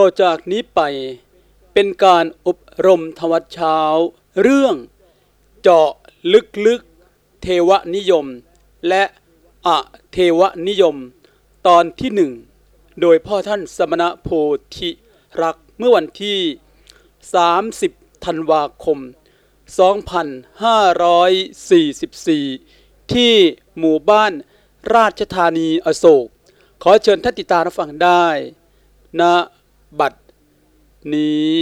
ต่อจากนี้ไปเป็นการอบรมธรรมเช้า เรื่องเจาะลึกๆ เทวนิยม และอะเทวนิยม ตอนที่หนึ่ง โดยพ่อท่านสมณโพธิรักเมื่อวันที่ 30 ธันวาคม 2544 ที่หมู่บ้านราชธานีอโศก ขอเชิญท่านติดตามรับฟังได้ณ บัดนี้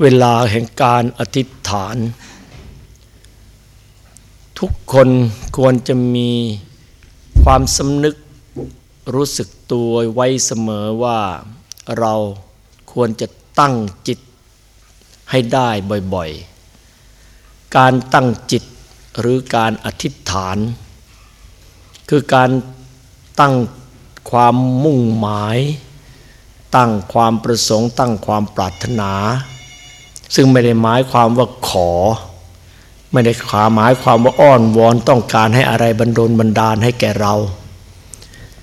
เวลาแห่งการอธิษฐาน ทุกคนควรจะมีความสำนึกรู้สึกตัวไว้เสมอว่าเราควรจะตั้งจิตให้ได้บ่อยๆ การตั้งจิตหรือการอธิษฐาน คือการตั้งความมุ่งหมาย ตั้งความประสงค์ตั้งความปรารถนา ซึ่งไม่ได้หมายความว่าขอ ไม่ได้ความหมายความว่าอ้อนวอนต้องการให้อะไรบันดลบันดาลให้แก่เรา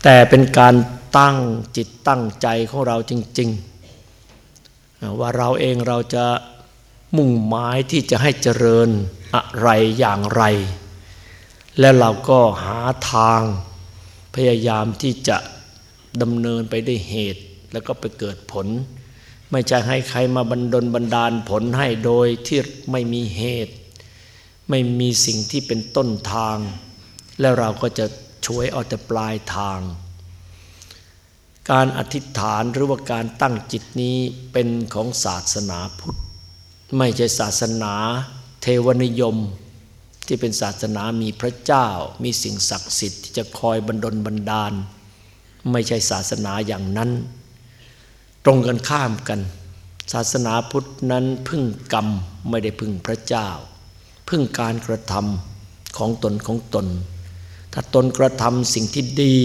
แต่เป็นการตั้งจิตตั้งใจของเราจริง ๆ ว่าเราเองเราจะ มุ่งหมายที่จะให้เจริญอะไรอย่างไร แล้วเราก็หาทางพยายามที่จะดำเนินไปได้วยเหตุ แล้วก็ไปเกิดผล ไม่ใช่ให้ใครมาบันดลบันดาลผลให้โดยที่ไม่มีเหตุ ไม่มีสิ่งที่เป็นต้นทาง แล้วเราก็จะช่วยเอาแต่ปลายทาง การอธิษฐานหรือว่าการตั้งจิตนี้เป็นของศาสนาพุทธ ไม่ใช่ศาสนาเทวนิยม ที่เป็นศาสนามีพระเจ้า มีสิ่งศักดิ์สิทธิ์ที่จะคอยบันดลบันดาล ไม่ใช่ศาสนาอย่างนั้น ตรงกันข้ามกัน ศาสนาพุทธนั้นพึ่งกรรมไม่ได้พึ่งพระเจ้า พึ่งการกระทำของตนของตน ถ้าตนกระทำสิ่งที่ดี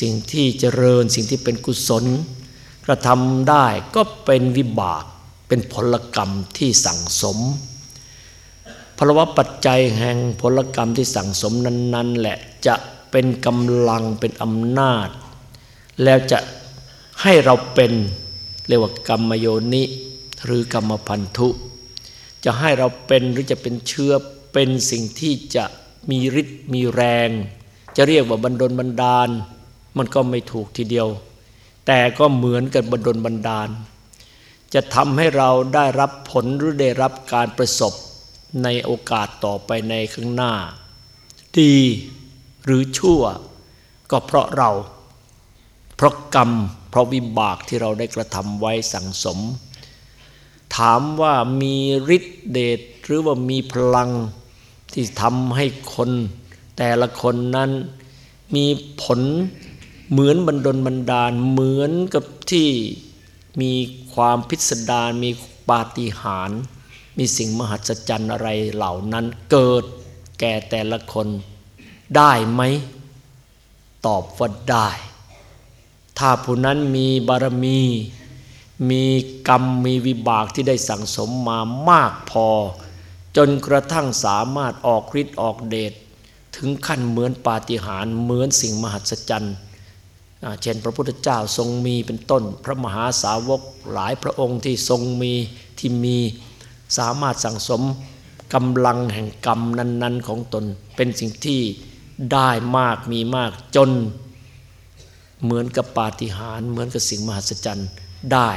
สิ่งที่เจริญสิ่งที่เป็นกุศล กระทำได้ก็เป็นวิบาก เป็นผลกรรมที่สั่งสมพราะว่าปัจจัยแห่งผลกรรมที่สั่งสมนั้น ๆ แหละจะเป็นกำลังเป็นอำนาจ แล้วจะให้เราเป็นเรียกว่ากรรมโยนิหรือกรรมพันธุ จะให้เราเป็นหรือจะเป็นเชื้อเป็นสิ่งที่จะมีฤทธิ์มีแรง จะเรียกว่าบันดลบันดาล มันก็ไม่ถูกทีเดียว แต่ก็เหมือนกันบันดลบันดาล จะทำให้เราได้รับผลหรือได้รับการประสบในโอกาสต่อไปในข้างหน้า ดีหรือชั่ว ก็เพราะเรา เพราะกรรม เพราะวิบากที่เราได้กระทำไว้สั่งสม ถามว่ามีฤทธิเดชหรือว่ามีพลังที่ทำให้คน แต่ละคนนั้นมีผลเหมือนบันดลบันดาลเหมือนกับที่ มีความพิสดารมีปาฏิหาริย์มีสิ่งมหัศจรรย์อะไรเหล่านั้นเกิดแก่แต่ละคนได้ไหม ตอบว่าได้ ถ้าผู้นั้นมีบารมี มีกรรมมีวิบากที่ได้สั่งสมมามากพอ จนกระทั่งสามารถออกฤทธิ์ออกเดชถึงขั้นเหมือนปาฏิหาริย์เหมือนสิ่งมหัศจรรย์ เช่นพระพุทธเจ้าทรงมีเป็นต้น พระมหาสาวกหลายพระองค์ที่ทรงมีที่มีสามารถสั่งสมกำลังแห่งกรรมนั้น ๆ ของตนเป็นสิ่งที่ได้มากมีมากจน เหมือนกับปาฏิหาริย์เหมือนกับสิ่งมหัศจรรย์ได้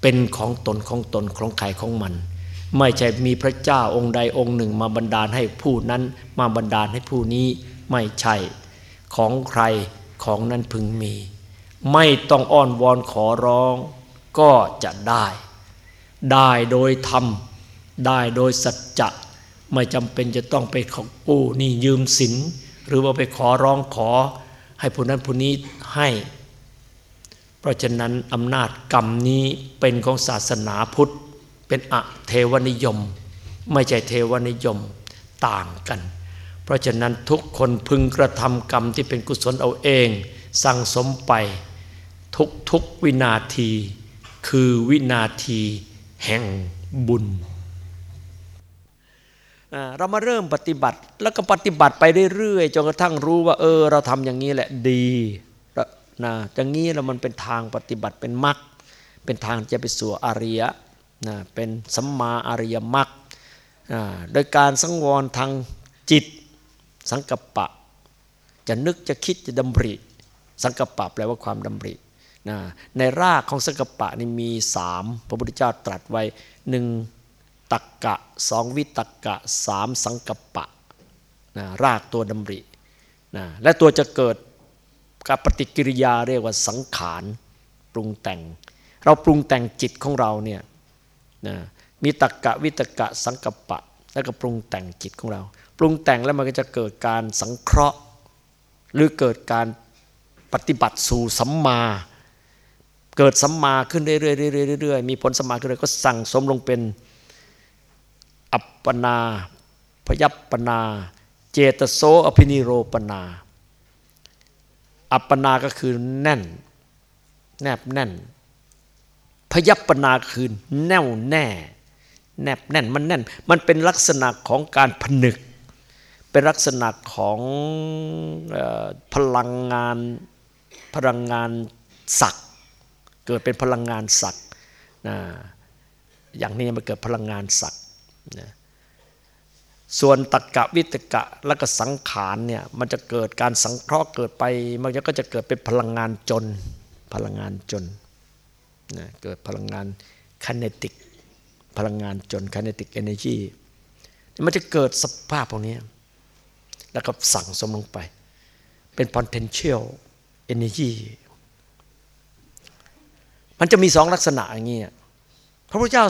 เป็นของตนของตนของใครของมัน ไม่ใช่มีพระเจ้าองค์ใดองค์หนึ่งมาบันดาลให้ผู้นั้นมาบันดาลให้ผู้นี้ไม่ใช่ของใคร ของนั้นพึงมี ไม่ต้องอ้อนวอนขอร้องก็จะได้ ได้โดยธรรม ได้โดยสัจจะไม่จำเป็นจะต้องไปขอกู้นี่ยืมสิน หรือว่าไปขอร้องขอ ให้ผู้นั้นผู้นี้ให้ เพราะฉะนั้นอำนาจกรรมนี้เป็นของศาสนาพุทธ เป็นอะเทวนิยม ไม่ใช่เทวนิยมต่างกัน ราะฉะนั้นทุกคนพึงกระทำกรรมที่เป็นกุศลเอาเอง สั่งสมไป ทุกทุกวินาที คือวินาทีแห่งบุญ เรามาเริ่มปฏิบัติแล้วก็ปฏิบัติไปเรื่อยๆจนกระทั่งรู้ว่า เออ เราทำอย่างนี้แหละดีนะอย่างนี้แล้วมันเป็นทางปฏิบัติเป็นมรรคเป็นทางจะไปสู่อริยะนะเป็นสัมมาอริยมรรคโดยการสังวรทางจิต สังกัปปะ จะนึกจะคิดจะดำริ สังกัปปะแปลว่าความดำรินะในรากของสังกัปปะนี่มีสามพระพุทธเจ้าตรัสไว้หนึ่งตักกะสองวิตักกะสามสังกัปปะนะรากตัวดำรินะและตัวจะเกิดกับปฏิกิริยาเรียกว่าสังขารปรุงแต่ง เราปรุงแต่งจิตของเราเนี่ยนะมีตักกะวิตกะสังกัปปะ แล้วก็ปรุงแต่งจิตของเรา รุงแต่งแล้วมันก็จะเกิดการสังเคราะห์ หรือเกิดการปฏิบัติสู่สัมมา เกิดสัมมาขึ้นเรื่อยๆๆๆมีผลสัมมาขึ้นเรื่อยก็สั่งสมลงเป็นอัปปนา พยัปปนา เจตโสอภินิโรปนา อัปปนาก็คือแน่น แนบแน่น พยัปปนาคือแน่วแน่ แนบแน่นมันแน่น มันเป็นลักษณะของการผนึก เป็นลักษณะของพลังงานพลังงานศักเกิดเป็นพลังงานศักนะอย่างนี้มันเกิดพลังงานศักนะส่วนตะกกะวิตกะและก็สังขารเนี่ยมันจะเกิดการสังเคราะห์เกิดไป มันก็จะเกิดเป็นพลังงานจน พลังงานจนนะเกิดพลังงานคันเนติกพลังงานจนคันเนติกเอเนจีมันจะเกิดสภาพพวกนี้ แล้วก็สั่งสมลงไป เป็น potential energy มันจะมีสองลักษณะอย่างนี้พระพุทธเจ้า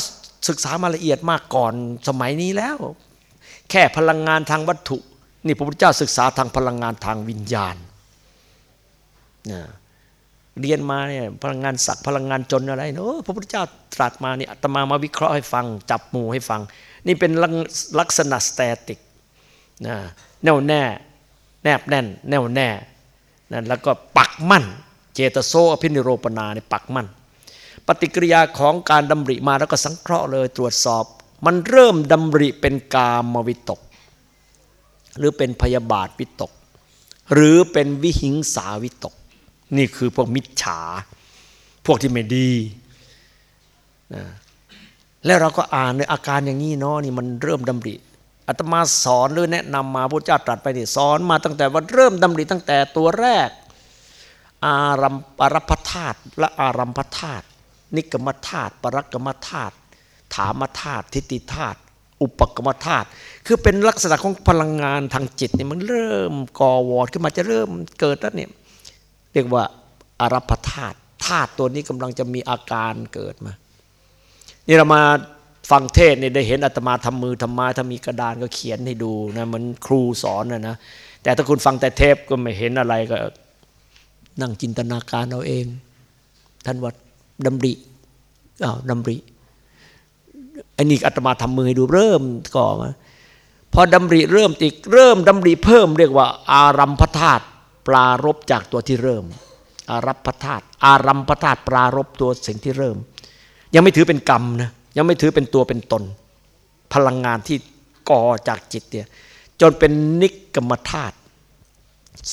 ศึกษามาละเอียดมากก่อนสมัยนี้แล้ว แค่พลังงานทางวัตถุ นี่พระพุทธเจ้าศึกษาทางพลังงานทางวิญญาณนะเรียนมาเนี่ยพลังงานสักพลังงานจนอะไรเนาะพระพุทธเจ้าตรัสมาเนี่ยอาตมามาวิเคราะห์ให้ฟัง จับหมู่ให้ฟัง นี่เป็นลักษณะสแตติกนะ แน่วแน่ แนบแน่น แน่วแน่นะแล้วก็ปักมั่น เจตโซอภินิโรปนาเนี่ยปักมั่น ปฏิกิริยาของการดำริมาแล้วก็สังเคราะห์เลยตรวจสอบ มันเริ่มดำริเป็นกามวิตก หรือเป็นพยาบาทวิตก หรือเป็นวิหิงสาวิตก นี่คือพวกมิจฉา พวกที่ไม่ดีนะแล้วเราก็อ่านในอาการอย่างนี้เนาะนี่มันเริ่มดำริ อาตมาสอนหรือแนะนำมาพระเจ้าตรัสไปนี่สอนมาตั้งแต่ว่าเริ่มดำริตั้งแต่ตัวแรก อารัมปรพธาตุและอารัมพธาตุนิกรรมธาตุปรักกรรมธาตุถามธาตุทิฏฐิธาตุอุปกรรมธาตุคือเป็นลักษณะของพลังงานทางจิตนี่มันเริ่มก่อวอดขึ้นมาจะเริ่มเกิดแล้วเนี่ยเรียกว่าอารัพธาตุธาตุตัวนี้กำลังจะมีอาการเกิดมานี่เรามา ฟังเทศเนี่ยได้เห็นอาตมาทำมือทำไม้ถ้ามีกระดานก็เขียนให้ดูนะมันครูสอนนะนะแต่ถ้าคุณฟังแต่เทปก็ไม่เห็นอะไรก็ นั่งจินตนาการเอาเอง ท่านวัดดำริอ้าวดำริอันนี้อาตมาทำมือให้ดูเริ่มก่อนพอดำริเริ่มติกเริ่มดำริเพิ่มเรียกว่า อารัมพธาตุปลารบจากตัวที่เริ่ม อารัมพธาตุอารัมพธาตุปลารบตัวสิ่งที่เริ่ม ยังไม่ถือเป็นกรรมนะ ยังไม่ถือเป็นตัวเป็นตน พลังงานที่ก่อจากจิตเนี่ยจนเป็นนิกรรมธาตุ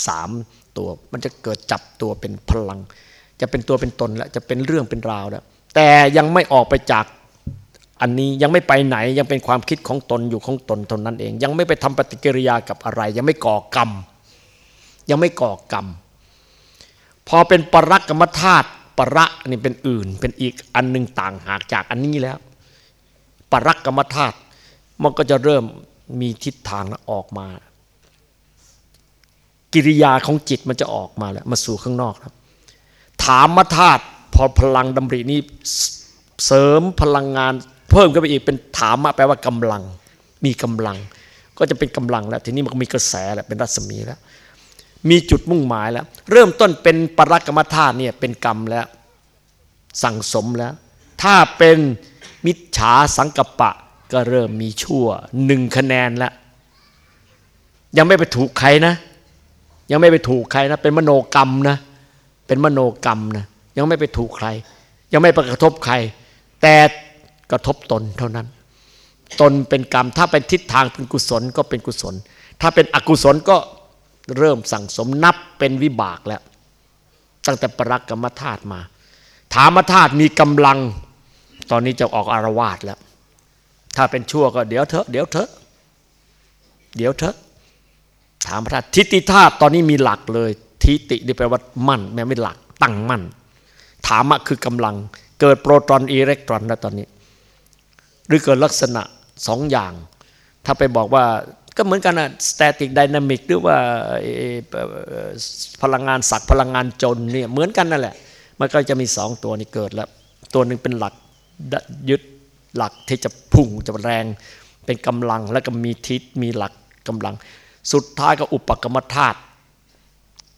สามตัว มันจะเกิดจับตัวเป็นพลัง จะเป็นตัวเป็นตนแล้วจะเป็นเรื่องเป็นราวแล้วแต่ยังไม่ออกไปจากอันนี้ยังไม่ไปไหนยังเป็นความคิดของตนอยู่ของตนเท่านั้นเอง ยังไม่ไปทำปฏิกิริยากับอะไร ยังไม่ก่อกรรม ยังไม่ก่อกรรม พอเป็นปรักกรรมธาตุประนี่เป็นอื่น เป็นอีกอันหนึ่งต่างหากจากอันนี้แล้ว ปรักกรรมธาตุมันก็จะเริ่มมีทิศทางออกมา กิริยาของจิตมันจะออกมาแล้วมาสู่ข้างนอกครับ ถามมาธาตุพอพลังดำรินี้เสริมพลังงานเพิ่มขึ้นไปอีกเป็นถามมาแปลว่ากำลัง มีกำลัง ก็จะเป็นกำลังแล้ว ทีนี้มันก็มีกระแสแล้วเป็นรัศมีแล้ว มีจุดมุ่งหมายแล้ว เริ่มต้นเป็นปรักกรรมธาตุเนี่ยเป็นกรรมแล้ว สั่งสมแล้ว ถ้าเป็น มิจฉาสังกปะ ก็เริ่มมีชั่วหนึ่งคะแนนแล้วยังไม่ไปถูกใครนะ ยังไม่ไปถูกใครนะ เป็นมโนกรรมนะ เป็นมโนกรรมนะ ยังไม่ไปถูกใคร ยังไม่ไปกระทบใคร แต่กระทบตนเท่านั้น ตนเป็นกรรม ถ้าเป็นทิศทางเป็นกุศลก็เป็นกุศล ถ้าเป็นอกุศลก็เริ่มสั่งสมนับเป็นวิบากแล้ว ตั้งแต่ปรักกรรมธาตุมาถามธาตุมีกำลัง ตอนนี้จะออกอาละวาดแล้ว ถ้าเป็นชั่วก็เดี๋ยวเถอะเดี๋ยวเถอะเดี๋ยวเถอะ ถามพระฐิติธาตุตอนนี้มีหลักเลย ฐิตินี่แปลว่ามั่นแม้ไม่หลัก ตั้งมั่น ถามะคือกำลัง เกิดโปรตอนอิเล็กตรอนแล้วตอนนี้ หรือเกิดลักษณะสองอย่าง ถ้าไปบอกว่าก็เหมือนกันนะ static dynamic หรือว่าพลังงานสักพลังงานจนเนี่ยเหมือนกันนั่นแหละ มันก็จะมีสองตัวนี้เกิดแล้ว ตัวหนึ่งเป็นหลัก ยึดหลักที่จะพุ่งจะแรง เป็นกำลังแล้วก็มีทิศมีหลักกำลัง สุดท้ายก็อุปกรรมธาตุ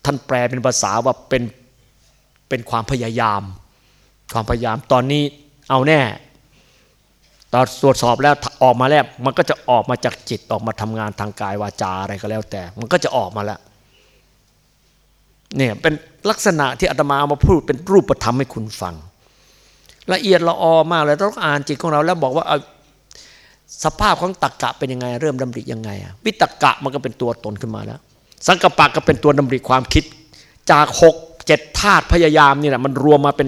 ท่านแปลเป็นภาษาว่าเป็นเป็นความพยายาม ความพยายามตอนนี้เอาแน่ตอนตรวจสอบแล้วออกมาแล้วมันก็จะออกมาจากจิตออกมาทำงานทางกายวาจาอะไรก็แล้วแต่ มันก็จะออกมาแล้วเนี่ยเป็นลักษณะที่อาตมาเอามาพูดเป็นรูปธรรมให้คุณฟัง ละเอียดละออมากเลยต้องอ่านจิตของเราแล้วบอกว่าสภาพของตักกะเป็นยังไง เริ่มดำริยังไงวิตกะมันก็เป็นตัวตนขึ้นมาแล้ว สังกปะก็เป็นตัวดำริความคิด จากหกเจ็ดธาตุพยายามนี่แหละมันรวมมาเป็น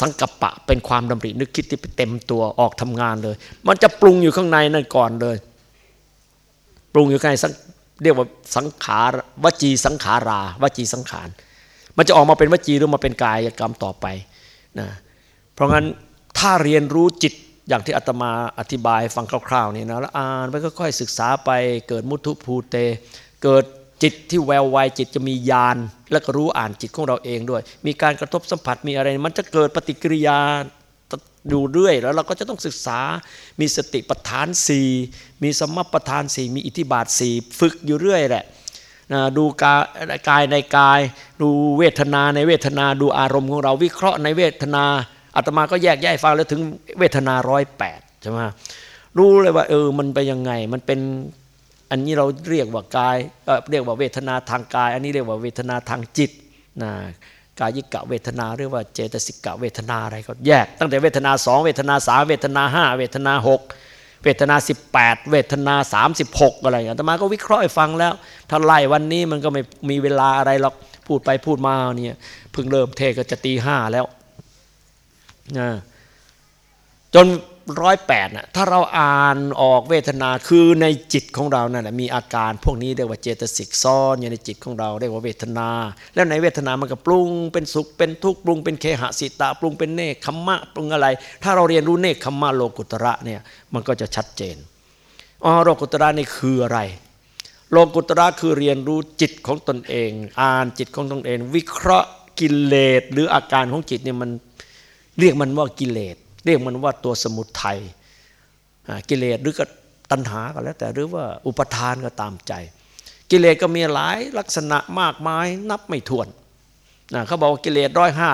สังกปะเป็นความดำรินึกคิดที่เต็มตัวออกทำงานเลย มันจะปรุงอยู่ข้างในนั่นก่อนเลย ปรุงอยู่ข้างในเรียกว่าสังขารวจีสังขารา วจีสังขาร มันจะออกมาเป็นวจีหรือมาเป็นกายกรรมต่อไป นะเพราะงั้นถ้าเรียนรู้จิตอย่างที่อาตมาอธิบายฟังคร่าวๆนี่นะแล้วอ่านไปค่อยๆศึกษาไปเกิดมุทุภูเต เกิดจิตที่แวววายจิตจะมีญาณแล้วก็รู้อ่านจิตของเราเองด้วย มีการกระทบสัมผัสมีอะไร มันจะเกิดปฏิกิริยาดูเรื่อย แล้วเราก็จะต้องศึกษา มีสติปัฏฐานสี่มีสมปัฏฐานสี่มีอิทธิบาทสี่ฝึกอยู่เรื่อยแหละ ดูกายกายในกาย ดูเวทนาในเวทนาดูอารมณ์ของเราวิเคราะห์ในเวทนาอาตมาก็แยกแยะฟังแล้วถึงเวทนาร้อยแปดใช่ไหมรู้เลยว่าเออมันไปยังไงมันเป็นอันนี้เราเรียกว่ากายเรียกว่าเวทนาทางกาย อันนี้เรียกว่าเวทนาทางจิตนะกายิกะเวทนาเรียกว่าเจตสิกะเวทนาอะไรก็แยก ตั้งแต่เวทนาสองเวทนาสามเวทนาห้าเวทนาหก เวทนา 18 เวทนา 36 อะไรอย่างนี้มาก็วิเคราะห์ให้ฟังแล้ว ถ้าไล่วันนี้มันก็ไม่มีเวลาอะไรหรอกพูดไปพูดมาเนี่ยเพิ่งเริ่มเทก็จะตีห้าแล้วนะจน ร้อยแปดนะถ้าเราอ่านออกเวทนาคือในจิตของเรานั่นแหละมีอาการพวกนี้เรียกว่าเจตสิกซ้อนอยู่ในจิตของเราเรียกว่าเวทนา แล้วในเวทนามันก็ปรุงเป็นสุขเป็นทุกข์ปรุงเป็นเคหะสิตาปรุงเป็นเนคขมมะปรุงอะไร ถ้าเราเรียนรู้เนคขมมะโลกุตระเนี่ยมันก็จะชัดเจนอ๋อโลกุตระนี่คืออะไร โลกุตระคือเรียนรู้จิตของตนเอง อ่านจิตของตนเอง วิเคราะห์กิเลสหรืออาการของจิตเนี่ยมันเรียกมันว่ากิเลส เรียกมันว่าตัวสมุทัยกิเลสหรือก็ตัณหาก็แล้ว แต่หรือว่าอุปทานก็ตามใจ กิเลสก็มีหลายลักษณะมากมายนับไม่ถ้วนนะเขาบอกกิเลสร้อยห้า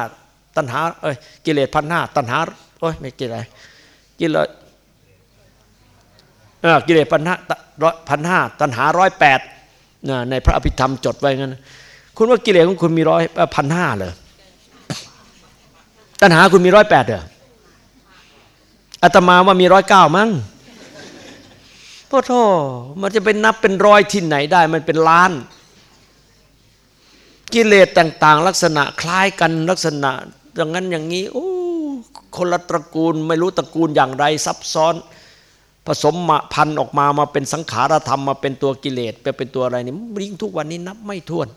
ตัณหาเอ้ยกิเลสพันห้าตัณหาโอ้ยไม่กิเลสกิเลสกิเลสพันห้าพันห้าตัณหาร้อยแปดในพระอภิธรรมจดไว้งั้น คุณว่ากิเลสของคุณมีร้อยพันห้าเลยตัณหาคุณมีร้อยแปดเหรอ อาตมาว่ามีร้อยเก้ามั้งพ่อโทมันจะเป็นนับเป็นร้อยที่ไหนได้ มันเป็นล้าน กิเลสต่าง ๆ ลักษณะคล้ายกันลักษณะอย่างนั้นอย่างนี้โอ้คนละตระกูลไม่รู้ตระกูลอย่างไรซับซ้อน ผสมมาพันออกมามาเป็นสังขารธรรมมาเป็นตัวกิเลสไปเป็นตัวอะไรนี่ยิ่งทุกวันนี้นับไม่ถ้วน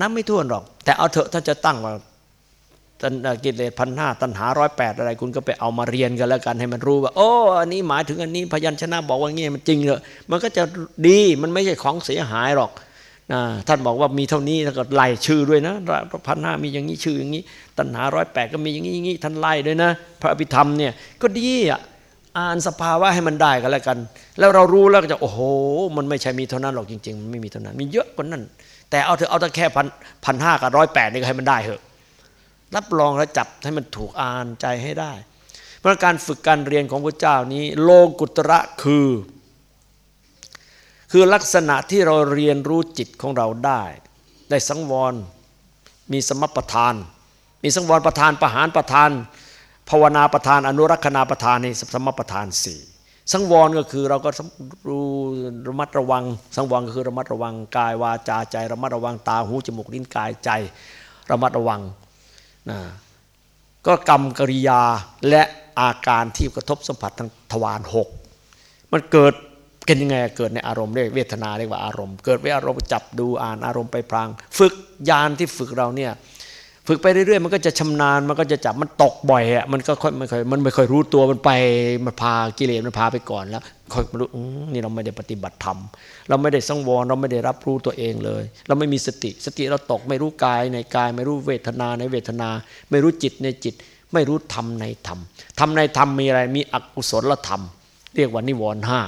นับไม่ถ้วนหรอก แต่เอาเถอะถ้าจะตั้งว่า กิเลสพันห้าตัณหาร้อยแปดอะไรคุณก็ไปเอามาเรียนกันแล้วกันให้มันรู้ว่า โอ้อันนี้หมายถึงอันนี้พยัญชนะบอกว่างี้มันจริงเลยมันก็จะดีมันไม่ใช่ของเสียหายหรอกนะท่านบอกว่ามีเท่านี้ถ้าก็ไล่ชื่อด้วยนะพันห้ามีอย่างนี้ชื่ออย่างนี้ ตัณหาร้อยแปดก็มีอย่างนี้อย่างนี้ท่านไล่ด้วยนะ พระอภิธรรมเนี่ยก็ดีอะอ่านสภาวะให้มันได้กันแล้วกัน แล้วเรารู้แล้วก็จะโอ้โห มันไม่ใช่มีเท่านั้นหรอกจริงๆมันไม่มีเท่านั้น มีเยอะกว่านั้น แต่เอาเถอะเอาแต่แค่พันพันห้ากับร้อยแปดนี่ก็ให้มันได้เถอะ รับรองและจับให้มันถูกอ่านใจให้ได้ เพราะการฝึกการเรียนของพระเจ้านี้ โลกุตระคือ คือลักษณะที่เราเรียนรู้จิตของเราได้ ได้สังวร มีสมประทาน มีสังวรประทานประหารประทาน ภาวนาประธาน อนุรักษณาประธานในสมประธานสี่สังวรก็คือเราก็รู้ระมัดระวัง สังวรก็คือระมัดระวังกายวาจาใจ ระมัดระวังตาหูจมูกลิ้นกายใจ ระมัดระวัง นะก็กรรมกริยาและอาการที่กระทบสัมผัสทางทวารหกมันเกิดกันยังไงเกิดในอารมณ์เรียกเวทนาเรียกว่าอารมณ์ เกิดไว้อารมณ์จับดูอ่านอารมณ์ไปพลาง ฝึกยานที่ฝึกเราเนี่ย ฝึกไปเรื่อยๆมันก็จะชำนาญมันก็จะจับมันตกบ่อยอะมันก็ค่อยไม่ค่อยมันไม่ค่อยรู้ตัวมันไปมันพากิเลสมันพาไปก่อนแล้วค่อยมารู้นี่เราไม่ได้ปฏิบัติธรรมเราไม่ได้สังวรเราไม่ได้รับรู้ตัวเองเลย เราไม่มีสติ สติเราตกไม่รู้กายในกาย ไม่รู้เวทนาในเวทนา ไม่รู้จิตในจิต ไม่รู้ธรรมในธรรมธรรมในธรรมมีอะไรมีอกุศลธรรม เรียกว่านิวรณ์ห้า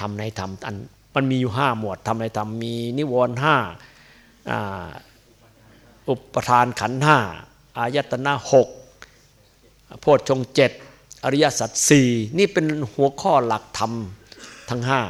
ธรรมในธรรมอันมันมีอยู่ห้าหมวดธรรมในธรรมมีนิวรณ์ห้า อุปทานขันห้าอายตนะหกโพชฌงเจ็ดอริยสัจสี่นี่เป็นหัวข้อหลักธรรมทั้งห้า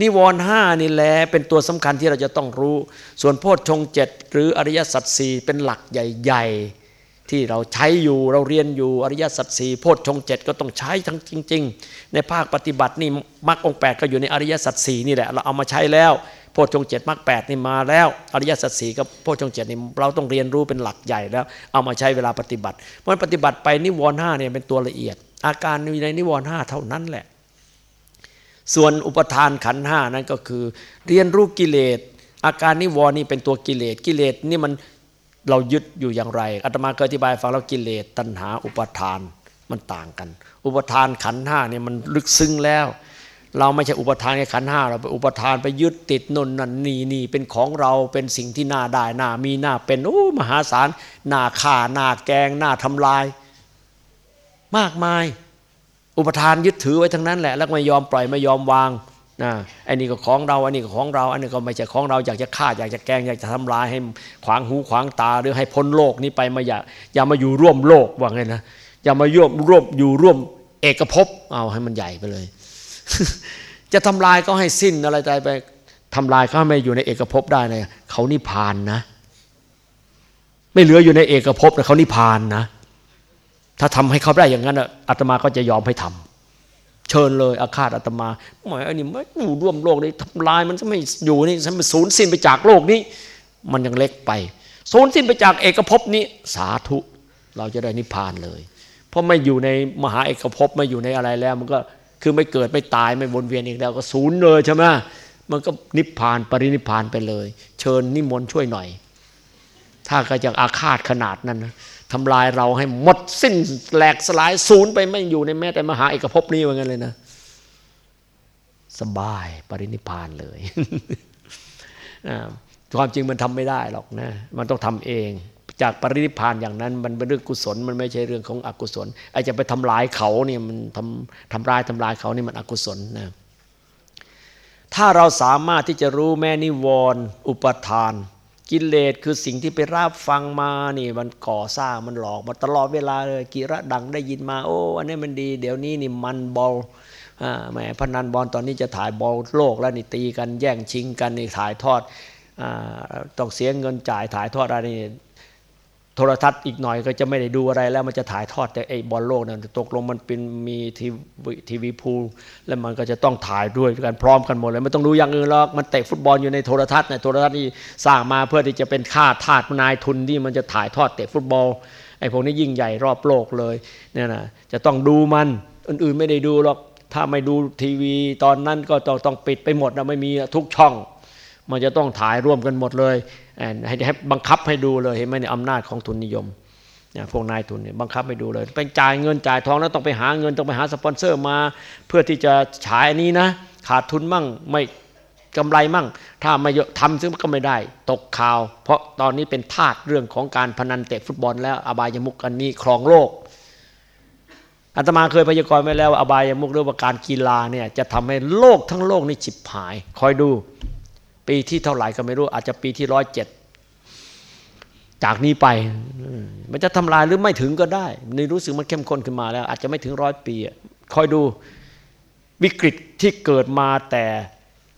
นิวรณ์ห้านี่แหละเป็นตัวสำคัญที่เราจะต้องรู้ ส่วนโพชฌงเจ็ดหรืออริยสัจสี่เป็นหลักใหญ่ ๆ ที่เราใช้อยู่เราเรียนอยู่อริยสัจสี่โพชฌงเจ็ดก็ต้องใช้ทั้งจริง ๆ ในภาคปฏิบัตินี่มรรคองแปดก็อยู่ในอริยสัจสี่นี่แหละเราเอามาใช้แล้วโพชฌงเจ็ดมรรคแปดนี่มาแล้วอริยสัจสี่กับโพชฌงเจ็ดนี่เราต้องเรียนรู้เป็นหลักใหญ่แล้ว เอามาใช้เวลาปฏิบัติเพราะปฏิบัติไปนิวรณ์ห้าเนี่ยเป็นตัวละเอียด อาการในนิวรณ์ห้าเท่านั้นแหละ ส่วนอุปทานขันห้านั้นก็คือ เรียนรู้กิเลสอาการนิวรณ์นี่เป็นตัวกิเลสกิเลสนี่มัน เรายึดอยู่อย่างไรอาตมาเคยอธิบายฟังแล้วกิเลสตัณหาอุปทานมันต่างกัน อุปทานขันห้าเนี่ยมันลึกซึ้งแล้ว เราไม่ใช่อุปทานในขันห้าเราไปอุปทานไปยึดติดนนนั่นนี่นี่เป็นของเราเป็นสิ่งที่น่าได้น่ามีน่าเป็นโอ้มหาศาลน่าฆ่าน่าแกงน่าทำลาย มากมาย อุปทานยึดถือไว้ทั้งนั้นแหละ แล้วไม่ยอมปล่อยไม่ยอมวาง นะอ้นี่ก็ของเราอันนี้ก็ของเรา อันนี้ก็ไม่ใช่ของเราอยากจะฆ่าอยากจะแกงอยากจะทำลายให้ขวางหูขวางตาหรือให้พ้นโลกนี้ไปมาอย่าอย่ามาอยู่ร่วมโลกว่าไงนะอย่ามาร่วมร่วมอยู่ร่วมเอกภพเอาให้มันใหญ่ไปเลย จะทำลายก็ให้สิ้นอะไรใจไปทำลายเขาไม่อยู่ในเอกภพได้เลยเขานิพานนะ ไม่เหลืออยู่ในเอกภพนะเขานิพานนะ ถ้าทำให้เขาได้อย่างนั้นอาตมาก็จะยอมให้ทำ เชิญเลยอาฆาตอาตมาหมายอันนี้ไม่อยู่ร่วมโลกนี้ทำลายมันจะไม่อยู่นี่มันสูญสิ้นไปจากโลกนี้ มันยังเล็กไป สูญสิ้นไปจากเอกภพนี้ สาธุ เราจะได้นิพพานเลย เพราะไม่อยู่ในมหาเอกภพไม่อยู่ในอะไรแล้วมันก็คือไม่เกิดไม่ตายไม่วนเวียนอีกแล้วก็ศูนย์เลยใช่ไหมมันก็นิพพานปรินิพพานไปเลย เชิญนิมนต์ช่วยหน่อย ถ้าก็จะอาฆาตขนาดนั้นนะ ทำลายเราให้หมดสิ้นแหลกสลายศูนย์ไปไม่อยู่ในแม้แต่มหาเอกภพนี้ว่างั้นเลยนะ สบายปรินิพานเลยความจริงมันทำไม่ได้หรอกนะ มันต้องทำเอง จากปรินิพานอย่างนั้น มันเป็นเรื่องกุศล มันไม่ใช่เรื่องของอกุศลไอ้จะไปทำลายเขาเนี่ยมันทำทำลายทำลายเขานี่มันอกุศลนะถ้าเราสามารถที่จะรู้แม่นิวรณ์อุปทาน กิเลสคือสิ่งที่ไปรับฟังมานี่มันก่อสร้างมันหลอกมาตลอดเวลาเลยกีระดังได้ยินมา โอ้อันนี้มันดีเดี๋ยวนี้นี่มันบอลแหมพนันบอลตอนนี้จะถ่ายบอลโลกแล้วนี่ตีกันแย่งชิงกันนี่ถ่ายทอดต้องเสียเงินจ่ายถ่ายทอดอะไรนี่ โทรทัศน์อีกหน่อยก็จะไม่ได้ดูอะไรแล้วมันจะถ่ายทอดแต่ไอ้บอลโลกนั่นตกลงมันเป็นมีทีวีทีวีพูลแล้วมันก็จะต้องถ่ายด้วยกันพร้อมกันหมดเลยไม่ต้องดูอย่างอื่นหรอกมันเตะฟุตบอลอยู่ในโทรทัศน์ในโทรทัศน์นี่สร้างมาเพื่อที่จะเป็นค่าทาสนายทุนที่มันจะถ่ายทอดเตะฟุตบอลไอ้พวกนี้ยิ่งใหญ่รอบโลกเลยเนี่ยนะจะต้องดูมันอื่นๆไม่ได้ดูหรอกถ้าไม่ดูทีวีตอนนั้นก็ต้องต้องปิดไปหมดนะไม่มีทุกช่อง มันจะต้องถ่ายร่วมกันหมดเลยให้บังคับให้ดูเลยเห็นไหมในอำนาจของทุนนิยมพวกนายทุนเนี่ยบังคับให้ดูเลยไปจ่ายเงินจ่ายทองแล้วต้องไปหาเงินต้องไปหาสปอนเซอร์มา เพื่อที่จะฉายนี้นะ ขาดทุนมั่งไม่กำไรมั่ง ถ้าไม่ทำซึ่งก็ไม่ได้ ตกข่าว เพราะตอนนี้เป็นทาสเรื่องของการพนันเตะฟุตบอลแล้วอบายมุกอันนี้ครองโลกอาตมาเคยพยากรณ์ไว้แล้วว่าอบายมุกเรื่องการกีฬาเนี่ยจะทำให้โลกทั้งโลกนี่ฉิบหาย คอยดู ปีที่เท่าไหร่ก็ไม่รู้ อาจจะปีที่ร้อยเจ็ดจากนี้ไป มันจะทำลายหรือไม่ถึงก็ได้ในรู้สึกมันเข้มข้นขึ้นมาแล้ว อาจจะไม่ถึงร้อยปีคอยดูวิกฤตที่เกิดมาแต่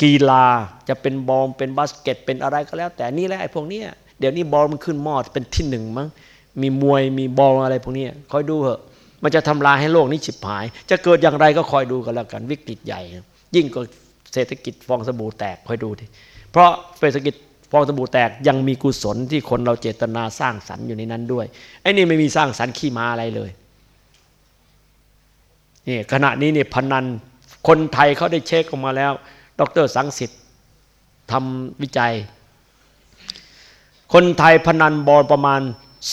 กีฬาจะเป็นบอลเป็นบาสเกต เป็นอะไรก็แล้ว แต่นี่แหละไอ้พวกเนี้ยเดี๋ยวนี้บอลมันขึ้นมอดเป็นที่หนึ่งมั้งมีมวยมีบอลอะไรพวกนี้คอยดูเหอะ มันจะทำลายให้โลกนี้ฉิบหาย จะเกิดอย่างไรก็คอยดูกันแล้วกันวิกฤตใหญ่ ยิ่งกว่าเศรษฐกิจฟองสบู่แตกคอยดูที เพราะเศรษฐกิจฟองสบู่แตกยังมีกุศลที่คนเราเจตนาสร้างสรรค์อยู่ในนั้นด้วยไอ้นี่ไม่มีสร้างสรรค์ขี้มาอะไรเลยนี่ขณะนี้เนี่ยพนันคนไทยเขาได้เช็คออกมาแล้ว ดรสังสิทธิ์ทำวิจัย คนไทยพนันบอลประมาณ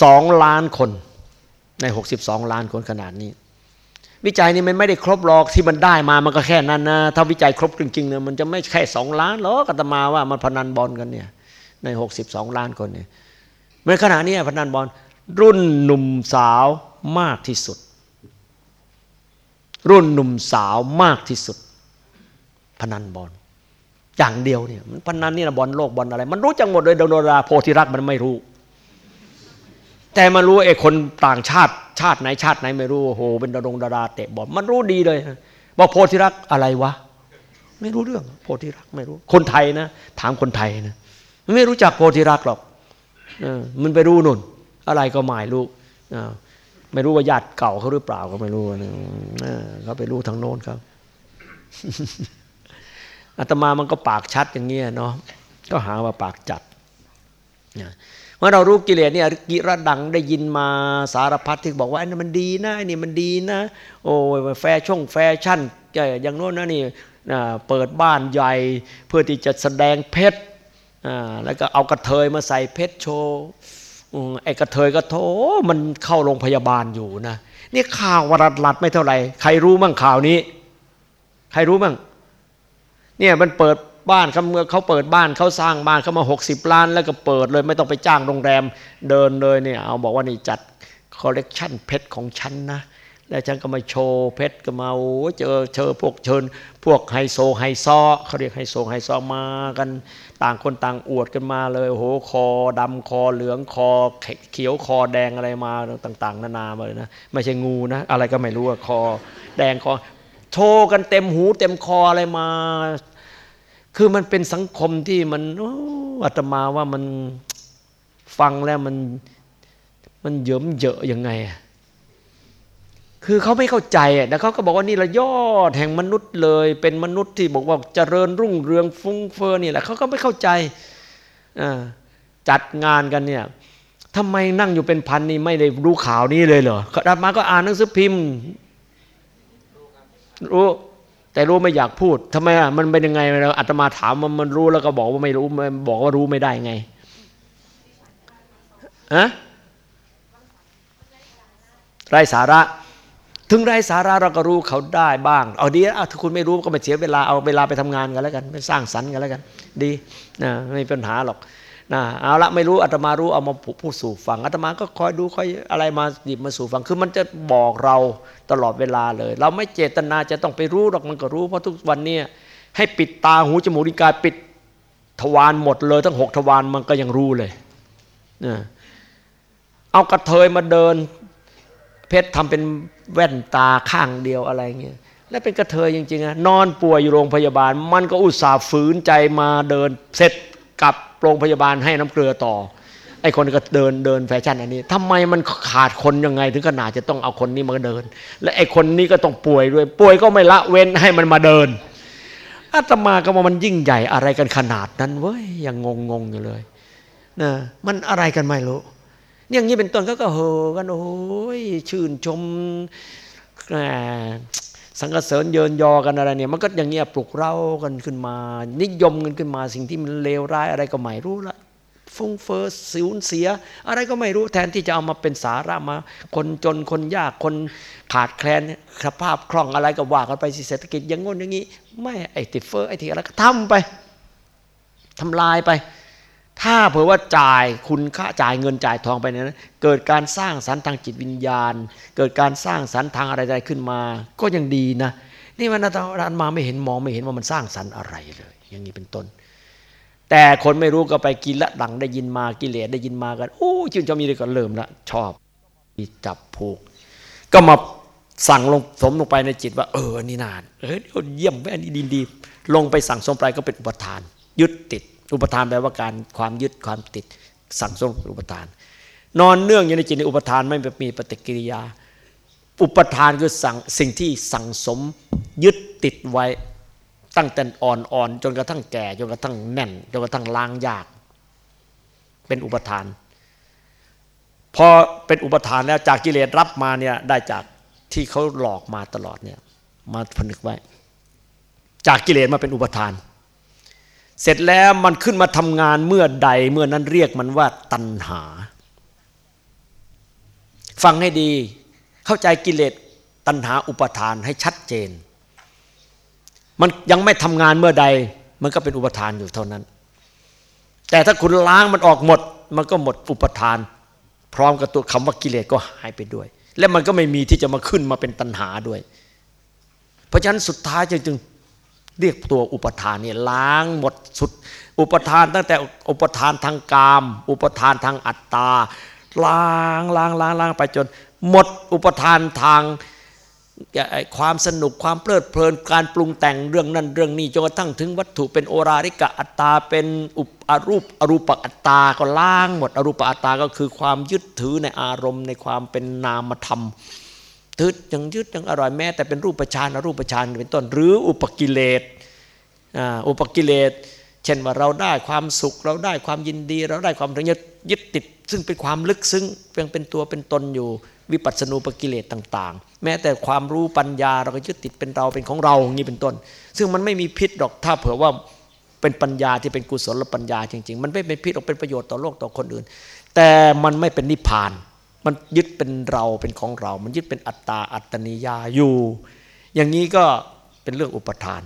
สองล้านคนใน 62 ล้านคนขนาดนี้ วิจัยนี่มันไม่ได้ครบหรอกที่มันได้มามันก็แค่นั้นนะถ้าวิจัยครบจริงๆเนี่ยมันจะไม่แค่สองล้านหรอกอาตมาว่ามันพนันบอลกันเนี่ย ใน62ล้านคนเนี่ยเมื่อขณะนี้พนันบอลรุ่นหนุ่มสาวมากที่สุด รุ่นหนุ่มสาวมากที่สุด พนันบอลอย่างเดียวเนี่ยมันพนันนี่นะบอลโลกบอลอะไร มันรู้จังหมดเลยโดราโพธิรักมันไม่รู้ แต่มารู้ไอ้คนต่างชาติชาติไหนชาติไหนไม่รู้โอ้โหเป็นดารงดาราเตะบอลมันรู้ดีเลยบอกโพธิรักอะไรวะ ไม่รู้เรื่อง โพธิรักไม่รู้ คนไทยนะ ถามคนไทยนะไม่รู้จักโพธิรักหรอกมันไปรู้นุ่น อะไรก็หมายรู้ไม่รู้ว่าญาติเก่าเขาหรือเปล่าก็ไม่รู้นะเขาไปรู้ทางโน้นครับอาตมามันก็ปากชัดอย่างเงี้ยเนาะก็หาว่าปากจัดเมื่อเรารู้กิเลสเนี่ยกิระดังได้ยินมาสารพัดที่บอกว่าอันนี้มันดีนะอันนี้มันดีนะ โอ้ยแฟชั่นแฟชั่นอย่างโน้นนะนี่เปิดบ้านใหญ่เพื่อที่จะแสดงเพชรแล้วก็เอากะเทยมาใส่เพชรโชว์ไอ้กะเทยก็โถมันเข้าโรงพยาบาลอยู่นะนี่ข่าววรัดลัดไม่เท่าไหร่ใครรู้มั่งข่าวนี้ ใครรู้มั่งเนี่ยมันเปิด บ้านเขาเมื่อเขาเปิดบ้านเขาสร้างบ้านเขามา 60 ล้าน แล้วก็เปิดเลยไม่ต้องไปจ้างโรงแรมเดินเลยเนี่ยเอาบอกว่านี่จัดคอลเลกชันเพชรของฉันนะแล้วฉันก็มาโชว์เพชรก็มาโอ้เจอเจอพวกเชิญ พวกไฮโซไฮซอเขาเรียกไฮโซไฮซอมากันต่างคนต่างอวดกันมาเลยโหคอดำคอเหลืองคอเขียวคอแดงอะไรมาต่าง ๆ นานามาเลยนะไม่ใช่งูนะ อะไรก็ไม่รู้อะคอแดงคอโชว์กันเต็มหูเต็มคออะไรมา คือมันเป็นสังคมที่มันอาตมาว่ามันฟังแล้วมันมันเยิมเยอะยังไง คือเขาไม่เข้าใจอะแล้วเขาก็บอกว่านี่ละยอดแห่งมนุษย์เลย เป็นมนุษย์ที่บอกว่าเจริญรุ่งเรืองฟุ้งเฟ้อนี่แหละเขาก็ไม่เข้าใจจัดงานกันเนี่ยทำไมนั่งอยู่เป็นพันนี่ไม่ได้รู้ข่าวนี้เลยเหรออาตมาก็อ่านหนังสือพิมพ์รู้ แต่รู้ไม่อยากพูดทำไมอะมันเป็นยังไงเราอาตมาถามมันมันรู้แล้วก็บอกว่าไม่รู้มันบอกว่ารู้ไม่ได้ไงฮะไรสาระ ถึงไรสาระเราก็รู้เขาได้บ้าง เอาดีเอาถ้าคุณไม่รู้ก็ไม่เสียเวลาเอาเวลาไปทำงานกันแล้วกันไปสร้างสรรค์กันแล้วกัน ดีนะไม่มีปัญหาหรอก นะเอาละไม่รู้อาตมารู้เอามาพูดสู่ฟังอาตมาก็คอยดูคอยอะไรมาหยิบมาสู่ฟังคือมันจะบอกเราตลอดเวลาเลย เราไม่เจตนาจะต้องไปรู้หรอกมันก็รู้เพราะทุกวันนี้ให้ปิดตาหูจมูกลิ้นกายปิดทวารหมดเลยทั้งหกทวารมันก็ยังรู้เลยนะเอากระเทยมาเดิน เพชรทำเป็นแว่นตาข้างเดียวอะไรเงี้ยและเป็นกระเทยจริงๆนะนอนป่วยอยู่โรงพยาบาล มันก็อุตส่าห์ฝืนใจมาเดิน เสร็จกลับ โรงพยาบาลให้น้ำเกลือต่อ ไอ้คนก็เดินเดินแฟชั่นอันนี้ทำไมมันขาดคนยังไงถึงขนาดจะต้องเอาคนนี้มาเดิน และไอ้คนนี้ก็ต้องป่วยด้วย ป่วยก็ไม่ละเว้นให้มันมาเดินอาตมาก็ว่ามันยิ่งใหญ่อะไรกันขนาดนั้นเว้ยยังงงงอยู่เลยนะมันอะไรกันไม่รู้อย่างนี้เป็นต้นก็ก็เฮกันโอ้ยชื่นชม สังกเสริญเยินยอกันอะไรเนี่ยมันก็อย่างเงี้ยปลุกเร้ากันขึ้นมา นิยมกันขึ้นมาสิ่งที่มันเลวร้ายอะไรก็ไม่รู้ละฟุ้งเฟ้อสิวเสีย อะไรก็ไม่รู้แทนที่จะเอามาเป็นสาระมา คนจนคนยากคนขาดแคลนสภาพคล่องอะไรก็ว่ากันไปเศรษฐกิจอย่างงนอย่างนี้ ไม่ไอ้ติดเฟ้อไอ้ที่อะไรก็ทำไปทำลายไป ถ้าเผื่อว่าจ่ายคุณค่าจ่ายเงินจ่ายทองไปนั้นเกิดการสร้างสรรค์ทางจิตวิญญาณ เกิดการสร้างสรรค์ทางอะไรใดขึ้นมา ก็ยังดีนะ นี่มันอาจารย์มาไม่เห็นมองไม่เห็นว่ามันสร้างสรรค์อะไรเลย อย่างนี้เป็นต้น แต่คนไม่รู้ก็ไปกินละดังได้ยินมากิเลสได้ยินมากันโอ้ชื่นชมมีเลยก็เริ่มละชอบมีจับผูก ก็มาสั่งลงสมลงไปในจิตว่า เออนี่นานเออเยี่ยมแม่นี่ดีดีลงไปสั่งสมไปก็เป็นอุปทาน ยึดติด อุปทานแปลว่าการความยึดความติดสั่งสมอุปทาน นอนเนื่องอยู่ในจิตในอุปทานไม่มีปฏิกิริยา อุปทานคือสั่งสิ่งที่สั่งสมยึดติดไว้ตั้งแต่อ่อนๆจนกระทั่งแก่จนกระทั่งแน่นจนกระทั่งล้างยาก เป็นอุปทาน พอเป็นอุปทานแล้วจากกิเลสรับมาเนี่ยได้จากที่เขาหลอกมาตลอดเนี่ยมาผนึกไว้ จากกิเลสมาเป็นอุปทาน เสร็จแล้วมันขึ้นมาทำงานเมื่อใดเมื่อนั้นเรียกมันว่าตัณหา ฟังให้ดี เข้าใจกิเลสตัณหาอุปทานให้ชัดเจน มันยังไม่ทำงานเมื่อใด มันก็เป็นอุปทานอยู่เท่านั้น แต่ถ้าคุณล้างมันออกหมด มันก็หมดอุปทาน พร้อมกับตัวคำว่ากิเลสก็หายไปด้วย และมันก็ไม่มีที่จะมาขึ้นมาเป็นตัณหาด้วย เพราะฉะนั้นสุดท้ายจึง เรียกตัวอุปทานเนี่ยล้างหมดสุด อุปทานตั้งแต่อุปทานทางกาม อุปทานทางอัตตาล้างล้างล้างล้างไปจน หมดอุปทานทางความสนุกความเพลิดเพลินการปรุงแต่งเรื่องนั้นเรื่องนี้จนกระทั่งถึงวัตถุเป็นโอราริกะอัตตา เป็นอุปอรูปอรูปอัตตาก็ล้างหมดอรูปอัตตาก็คือความยึดถือในอารมณ์ในความเป็นนามธรรม ถือยังยึดยังอร่อยแม้แต่เป็นรูปฌานรูปฌานเป็นต้น หรืออุปกิเลสอุปกิเลสเช่นว่าเราได้ความสุข เราได้ความยินดี เราได้ความถึงยึดติด ซึ่งเป็นความลึกซึ้งยังเป็นตัวเป็นตนอยู่ วิปัสสนูปกิเลสต่าง ๆ แม้แต่ความรู้ปัญญาเราก็ยึดติดเป็นเราเป็นของเราอย่างนี้เป็นต้น ซึ่งมันไม่มีพิษหรอกถ้าเผื่อว่าเป็นปัญญาที่เป็นกุศลปัญญาจริง ๆ มันไม่เป็นพิษหรอกเป็นประโยชน์ต่อโลกต่อคนอื่น แต่มันไม่เป็นนิพพาน มันยึดเป็นเราเป็นของเรา มันยึดเป็นอัตตาอัตนิยาอยู่ อย่างนี้ก็เป็นเรื่องอุปทาน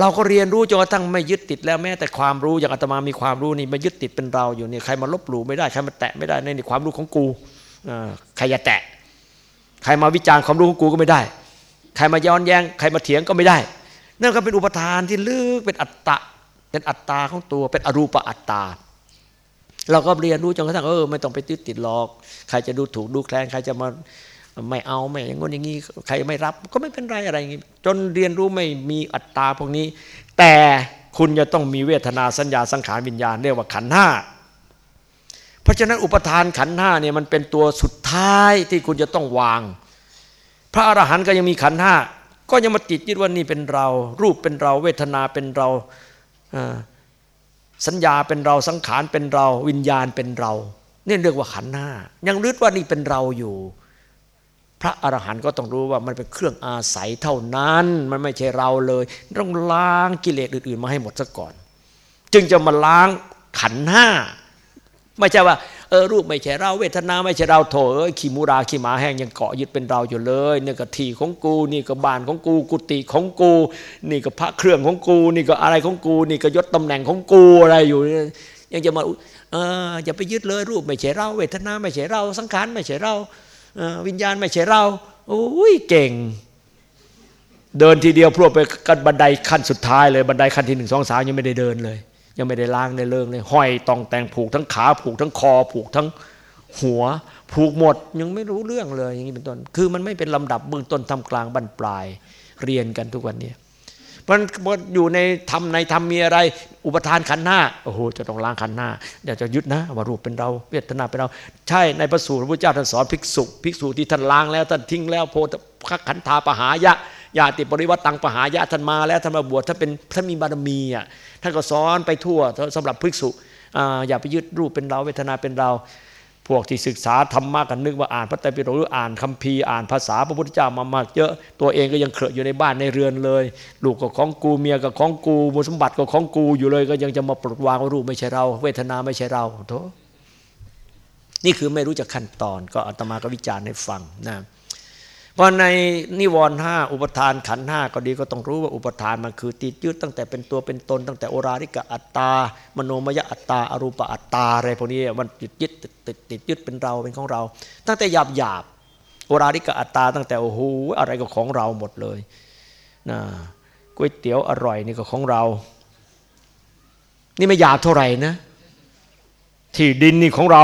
เราก็เรียนรู้จนกระทั่งไม่ยึดติดแล้วแม้แต่ความรู้อย่างอาตมามีความรู้นี่มายึดติดเป็นเราอยู่นี่ใครมาลบหลู่ไม่ได้ใครมาแตะไม่ได้ในความรู้ของกูใครจะแตะ ใครมาวิจารณ์ความรู้ของกูก็ไม่ได้ ใครมาย้อนแย้งใครมาเถียงก็ไม่ได้นั่นก็เป็นอุปทานที่ลึกเป็นอัตตะเป็นอัตตาของตัวเป็นอรูปอัตตา เราก็เรียนรู้จนกระทั่งเออไม่ต้องไปติดติดหลอก ใครจะดูถูกดูแคลนใครจะมาไม่เอาไม่อย่างงี้อย่างนี้ใครไม่รับก็ไม่เป็นไรอะไรอย่างนี้จนเรียนรู้ไม่มีอัตตาพวกนี้ แต่คุณจะต้องมีเวทนาสัญญาสังขารวิญญาณเรียกว่าขันห้าเพราะฉะนั้นอุปทานขันห้าเนี่ยมันเป็นตัวสุดท้ายที่คุณจะต้องวาง พระอรหันต์ก็ยังมีขันห้าก็ยังมาติดยึดว่านี่เป็นเรา รูปเป็นเรา เวทนาเป็นเรา สัญญาเป็นเราสังขารเป็นเรา วิญญาณเป็นเรานี่เรียกว่าขันห้ายังรึดว่านี่เป็นเราอยู่ พระอรหันต์ก็ต้องรู้ว่ามันเป็นเครื่องอาศัยเท่านั้น มันไม่ใช่เราเลย ต้องล้างกิเลสอื่น ๆ มาให้หมดซะก่อน จึงจะมาล้างขันห้าไม่ใช่ว่า เออรูปไม่ใช่เราเวทนาไม่ใช่เราโถเอ้ยขี้มูราขี้หมาแห้งยังเกาะยึดเป็นเราอยู่เลยเนี่ยก็ที่ของกูนี่ก็บ้านของกูกุฏิของกู นี่ก็พระเครื่องของกู นี่ก็อะไรของกู นี่ก็ยศตำแหน่งของกูอะไรอยู่ยังจะมาเอออย่าไปยึดเลยรูปไม่ใช่เรา เวทนาไม่ใช่เราสังขารไม่ใช่เราวิญญาณไม่ใช่เราโอ้ยเก่ง เดินทีเดียวพรวดไปกันบันไดขั้นสุดท้ายเลยบันไดขั้นที่หนึ่งสองสามยังไม่ได้เดินเลย ยังไม่ได้ล้างในเลิงเลยห้อยตองแต่งผูกทั้งขาผูกทั้งคอผูกทั้งหัว ผูกหมดยังไม่รู้เรื่องเลยอย่างนี้เป็นต้น คือมันไม่เป็นลำดับเบื้องต้นทำกลางบรรปลายเรียนกันทุกวันนี้มันอยู่ในธรรมในธรรมมีอะไร อุปทานขันหน้าโอ้โหจะต้องล้างขันหน้าเดี๋ยวจะยึดนะว่ารูปเป็นเราเวทนาเป็นเรา ใช่ในพระสูตรพระพุทธเจ้าท่านสอนภิกษุภิกษุที่ท่านล้างแล้วท่านทิ้งแล้วโพธขันธาปหายะ ญาติปริวัติตังปหายะท่านมาแล้วท่านมาบวชท่านเป็นท่านมีบารมีอะท่านก็สอนไปทั่วสำหรับภิกษุอย่าไปยึดรูปเป็นเราเวทนาเป็นเราพวกที่ศึกษาธรรมะกันนึกว่าอ่านพระไตรปิฎกหรืออ่านคัมภีร์อ่านภาษาพระพุทธเจ้ามามากเยอะ ตัวเองก็ยังเคลอะอยู่ในบ้านในเรือนเลยลูกก็ของกูเมียก็ของกูมูสมบัติก็ของกูอยู่เลย ก็ยังจะมาปลดวางว่ารูปไม่ใช่เรา เวทนาไม่ใช่เราโถนี่คือไม่รู้จักขั้นตอนก็อาตมาก็วิจารณ์ให้ฟังนะ เพราะในนิวรณ์ห้าอุปทานขันห้าก็ดีก็ต้องรู้ว่าอุปทานมันคือติดยึดตั้งแต่เป็นตัวเป็นตน ตั้งแต่โอราริกะอัตตา มโนมยอัตตาอรูปอัตตาอะไรพวกนี้มันติดยึดติดติดติดยึดเป็นเราเป็นของเรา ตั้งแต่หยาบหยาบโอราริกะอัตตา ตั้งแต่โอ้โหอะไรก็ของเราหมดเลยนะก๋วยเตี๋ยวอร่อยนี่ก็ของเรา นี่ไม่หยาบเท่าไหร่นะ ที่ดินนี่ของเรา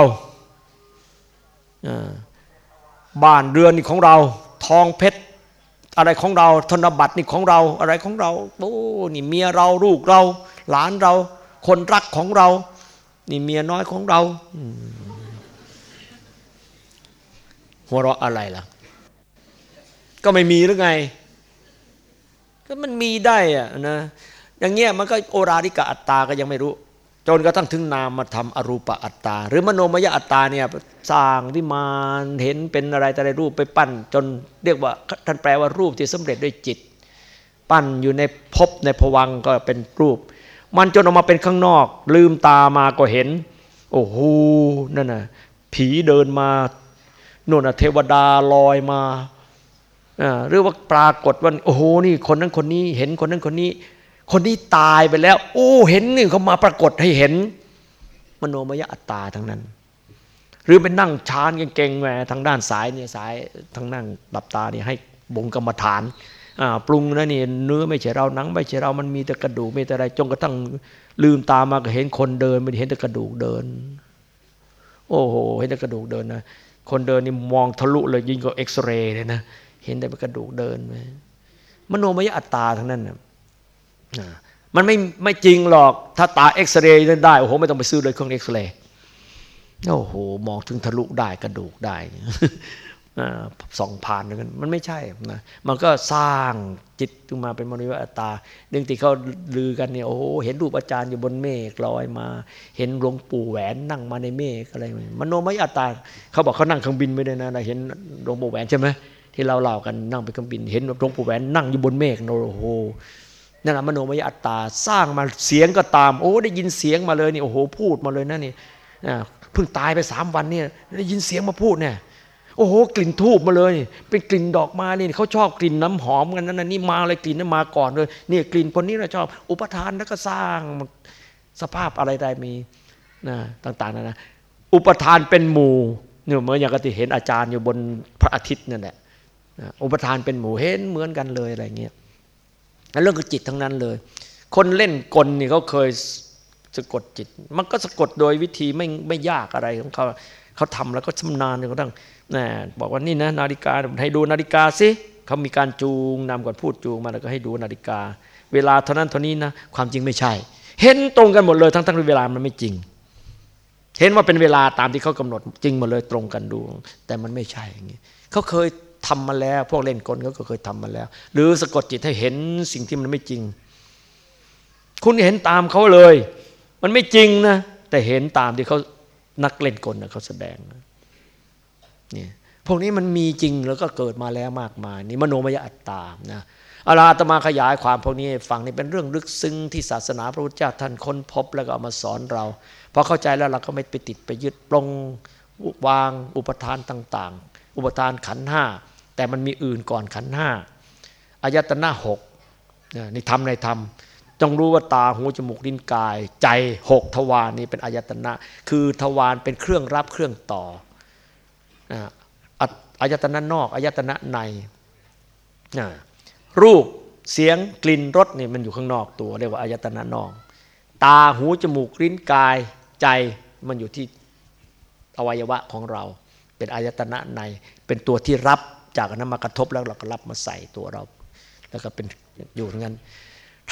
บ้านเรือนนี่ของเรา ทองเพชรอะไรของเราธนบัตรนี่ของเราอะไรของเราโอ้นี่เมียเราลูกเรา หลานเรา คนรักของเรา นี่เมียน้อยของเราหัวเราะอะไรล่ะ ก็ไม่มีหรือไง ก็มันมีได้อะนะอย่างเงี้ยมันก็โอราริกะอัตตาก็ยังไม่รู้ จนกระทั่งถึงนามมาทำอรูปอัตตา หรือมโนมยอัตตาเนี่ยสร้างวิมานเห็นเป็นอะไรแต่ไรรูปไปปั้น จนเรียกว่าท่านแปลว่ารูปที่สำเร็จด้วยจิต ปั้นอยู่ในภพในภวังก็เป็นรูป มันจนออกมาเป็นข้างนอก ลืมตามาก็เห็น โอ้โหนั่นน่ะผีเดินมาโน่นเทวดาลอยมาหรือว่าปรากฏว่าโอ้โหนี่คนนั้นคนนี้เห็นคนนั้นคนนี้ คนนี้ตายไปแล้ว โอ้เห็นนี่เขามาปรากฏให้เห็น มโนมยอัตตาทั้งนั้น หรือไปนั่งชานเก่งๆแหมทางด้านสายเนี่ยสายทางนั่งหลับตาเนี่ยให้บงกรรมฐานปรุงนะนี่เนื้อไม่ใช่เราหนัง ไม่ใช่เรามันมีแต่กระดูกมีแต่อะไรจงกระทั่งลืมตามาก็เห็นคนเดินไม่เห็นแต่กระดูกเดิน โอ้โหเห็นแต่กระดูกเดินนะคนเดินนี่มองทะลุเลยยิ่งกว่าเอ็กซเรย์เลยนะเห็นแต่กระดูกเดินไหมมโนมยอัตตาทั้งนั้นนะ มันไม่ไม่จริงหรอก ถ้าตาเอ็กซเรย์ได้โอ้โหไม่ต้องไปซื้อเลยเครื่องเอ็กซเรย์โอ้โหมองถึงทะลุได้กระดูกได้สองผ่านกันมันไม่ใช่นะมันก็สร้างจิตขึ้นมาเป็นมโนมยอัตตาเรื่องที่เขาลือกันเนี่ยโอ้โหเห็นรูปอาจารย์อยู่บนเมฆลอยมา เห็นหลวงปู่แหวนนั่งมาในเมฆอะไรมโนมยอัตตาเขาบอกเขานั่งเครื่องบินไม่ได้นะเห็นหลวงปู่แหวนใช่ไหมที่เราเล่ากันนั่งไปเครื่องบิน เห็นหลวงปู่แหวนนั่งอยู่บนเมฆโอ้โห นั่นแหละมโนมยอัตตาสร้างมาเสียงก็ตาม โอ้ได้ยินเสียงมาเลยนี่โอ้โหพูดมาเลยนะนี่เพิ่งตายไปสามวันเนี่ยได้ยินเสียงมาพูดเนี่ยโอ้โหกลิ่นทูบมาเลย เป็นกลิ่นดอกไม้นี่เขาชอบกลิ่นน้ำหอมกันนั่นนี่มาเลยกลิ่นนั้นมาก่อนเลยนี่กลิ่นคนนี้เราชอบ อุปทานแล้วก็สร้างสภาพอะไรได้มีนะต่างๆนะนะอุปทานเป็นหมู่เนี่ยเหมือนอย่างที่เห็นอาจารย์อยู่บนพระอาทิตย์นั่นแหละอุปทานเป็นหมู่เห็นเหมือนกันเลยอะไรเงี้ย นั่นเรื่องขอจิตทั้งนั้นเลย คนเล่นกลนี่เขาเคยสะกดจิต มันก็สะกดโดยวิธีไม่ไม่ยากอะไรของเขาเขาทำแล้วก็ชำนาญจนกระทั่งนะบอกว่านี่นะ นาฬิกาให้ดูนาฬิกาสิเขามีการจูงนำก่อนพูดจูงมาแล้วก็ให้ดูนาฬิกา เวลาเท่านั้นเท่านี้นะความจริงไม่ใช่ เห็นตรงกันหมดเลยทั้งทั้งเวลามันไม่จริง เห็นว่าเป็นเวลาตามที่เขากำหนดจริงหมดเลยตรงกันดู แต่มันไม่ใช่อย่างนี้เขาเคย ทำมาแล้ว พวกเล่นกลก็เคยทำมาแล้ว หรือสะกดจิตให้เห็นสิ่งที่มันไม่จริง คุณเห็นตามเขาเลย มันไม่จริงนะ แต่เห็นตามที่เขานักเล่นกลนะเขาแสดงเนี่ยพวกนี้มันมีจริงแล้วก็เกิดมาแล้วมากมาย นี่มโนมยอัตตานะอาราตมาขยายความพวกนี้ฟังนี่เป็นเรื่องลึกซึ้งที่ศาสนาพระพุทธเจ้าท่านค้นพบแล้วก็เอามาสอนเราพอเข้าใจแล้วเราก็ไม่ไปติดไปยึดปรงวางอุปทานต่าง ๆ อุปทานขันห้า แต่มันมีอื่นก่อนขันห้าอายตนะหกนี่ทำในธรรมจงรู้ว่าตาหูจมูกลิ้นกาย ใจหกทวารนี้เป็นอายตนะ คือทวารเป็นเครื่องรับเครื่องต่ออายตนะนอกอายตนะในรูปเสียงกลิ่นรสนี่มันอยู่ข้างนอกตัว เรียกว่าอายตนะนอก ตาหูจมูกลิ้นกายใจมันอยู่ที่อวัยวะของเรา เป็นอายตนะในเป็นตัวที่รับ จากนั้นมากระทบแล้วเราก็รับมาใส่ตัวเรา แล้วก็เป็นอยู่งั้น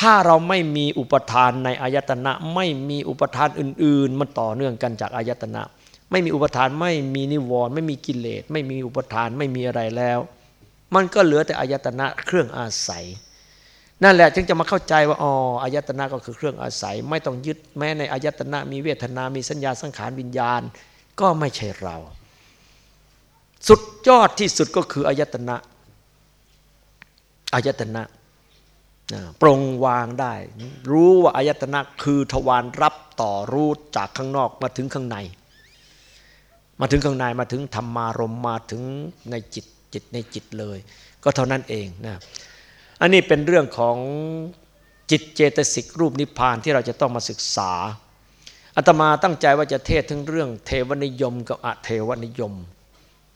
ถ้าเราไม่มีอุปทานในอายตนะ ไม่มีอุปทานอื่น ๆ มันต่อเนื่องกันจากอายตนะ ไม่มีอุปทานไม่มีนิวรณ์ไม่มีกิเลสไม่มีอุปทานไม่มีอะไรแล้ว มันก็เหลือแต่อายตนะเครื่องอาศัยนั่นแหละจึงจะมาเข้าใจว่าอ๋ออายตนะก็คือเครื่องอาศัย ไม่ต้องยึดแม้ในอายตนะมีเวทนา มีสัญญาสังขารวิญญาณ ก็ไม่ใช่เรา สุดยอดที่สุดก็คืออายตนะอายตนะปรงวางได้ รู้ว่าอายตนะคือทวารรับต่อรู้จากข้างนอกมาถึงข้างใน มาถึงข้างในมาถึงธรรมารมมาถึงในจิตจิตในจิตเลย ก็เท่านั้นเองนะอันนี้เป็นเรื่องของจิตเจตสิกรูปนิพพานที่เราจะต้องมาศึกษาอาตมาตั้งใจว่าจะเทศถึงเรื่องเทวนิยมกับอเทวนิยม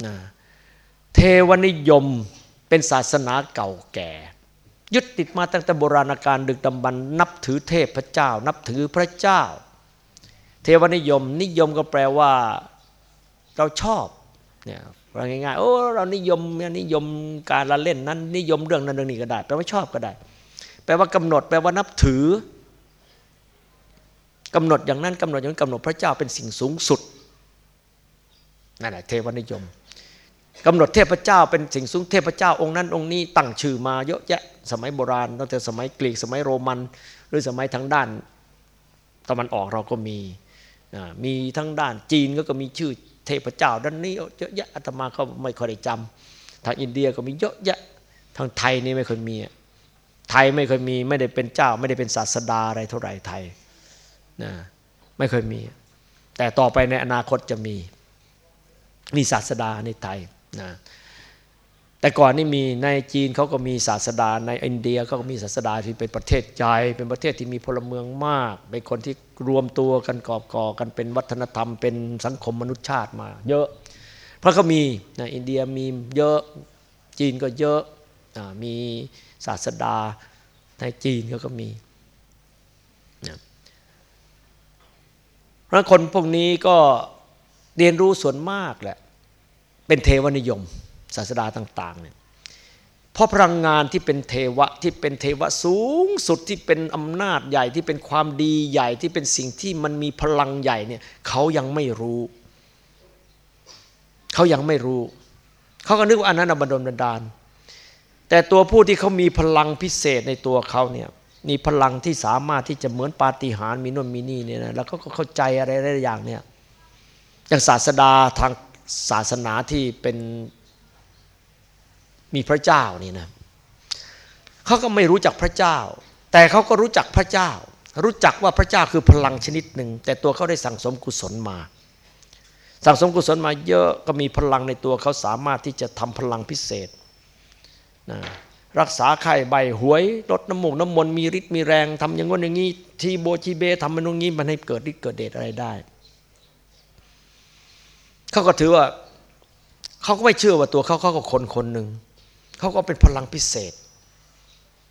นะเทวนิยมเป็นศาสนาเก่าแก่ ยึดติดมาตั้งแต่โบราณกาลดึกดำบรรนับถือเทพเจ้า นับถือพระเจ้า เทวนิยมนิยมก็แปลว่าเราชอบเนี่ยง่ายๆโอ้เรานิยมนิยมการละเล่นนั้น นิยมเรื่องนั้นเรื่องนี้ก็ได้แปลว่าชอบก็ได้ แปลว่ากำหนด แปลว่านับถือกำหนดอย่างนั้นกำหนดอย่างนั้นกำหนดพระเจ้าเป็นสิ่งสูงสุดนั่นแหละเทวนิยม กำหนดเทพเจ้าเป็นสิ่งสูงเทพเจ้าองค์นั้นองค์นี้ตั้งชื่อมาเยอะแยะสมัยโบราณตั้งแต่สมัยกรีกสมัยโรมัน หรือสมัยทางด้านตะวันออกเราก็มีมีทั้งด้านจีนก็มีชื่อเทพเจ้าด้านนี้เยอะแยะอาตมาเขาไม่ค่อยได้จำทางอินเดียก็มีเยอะแยะทางไทยนี่ไม่เคยมีไทยไม่เคยมีไม่ได้เป็นเจ้า ไม่ได้เป็นศาสดาอะไรเท่าไหร่ไทยนะไม่เคยมี แต่ต่อไปในอนาคตจะมี มีศาสดาในไทย นะแต่ก่อนนี่มีในจีนเขาก็มีศาสดาในอินเดียเขาก็มีศาสดาที่เป็นประเทศใหญ่เป็นประเทศที่มีพลเมืองมาก เป็นคนที่รวมตัวกันกอบก่อกันเป็นวัฒนธรรม เป็นสังคมมนุษยชาติมา เยอะ เพราะเขามีนะอินเดียมีเยอะจีนก็เยอะมีศาสดาในจีนเขาก็มีนะเพราะคนพวกนี้ก็เรียนรู้ส่วนมากแหละ เป็นเทวนิยม ศาสดาต่างๆเนี่ยเพราะพลังงานที่เป็นเทวะที่เป็นเทวะสูงสุดที่เป็นอำนาจใหญ่ที่เป็นความดีใหญ่ที่เป็นสิ่งที่มันมีพลังใหญ่เนี่ยเขายังไม่รู้เขายังไม่รู้ เขาก็นึกว่าอันนั้นบันดลบันดาล แต่ตัวผู้ที่เขามีพลังพิเศษในตัวเขาเนี่ยมีพลังที่สามารถที่จะเหมือนปาฏิหาริย์มีน่นมีนี่เนี่ยนะแล้วก็เข้าใจอะไรหลายอย่างเนี่ยอย่างศาสดาทาง ศาสนาที่เป็นมีพระเจ้านี่นะเขาก็ไม่รู้จักพระเจ้า แต่เขาก็รู้จักพระเจ้า รู้จักว่าพระเจ้าคือพลังชนิดหนึ่ง แต่ตัวเขาได้สั่งสมกุศลมา สั่งสมกุศลมาเยอะก็มีพลังในตัวเขาสามารถที่จะทำพลังพิเศษนะรักษาไข้ใบหวยลดน้ำมูกน้ำมนต์มีฤทธิ์มีแรงทำอย่างงี้อย่างนี้ทีโบชีเบทำมันตรงนี้มันให้เกิดฤทธิ์เกิดเดชอะไรได้ เขาก็ถือว่าเขาก็ไม่เชื่อว่าตัวเขาเขาก็คนคนหนึ่งเขาก็เป็นพลังพิเศษ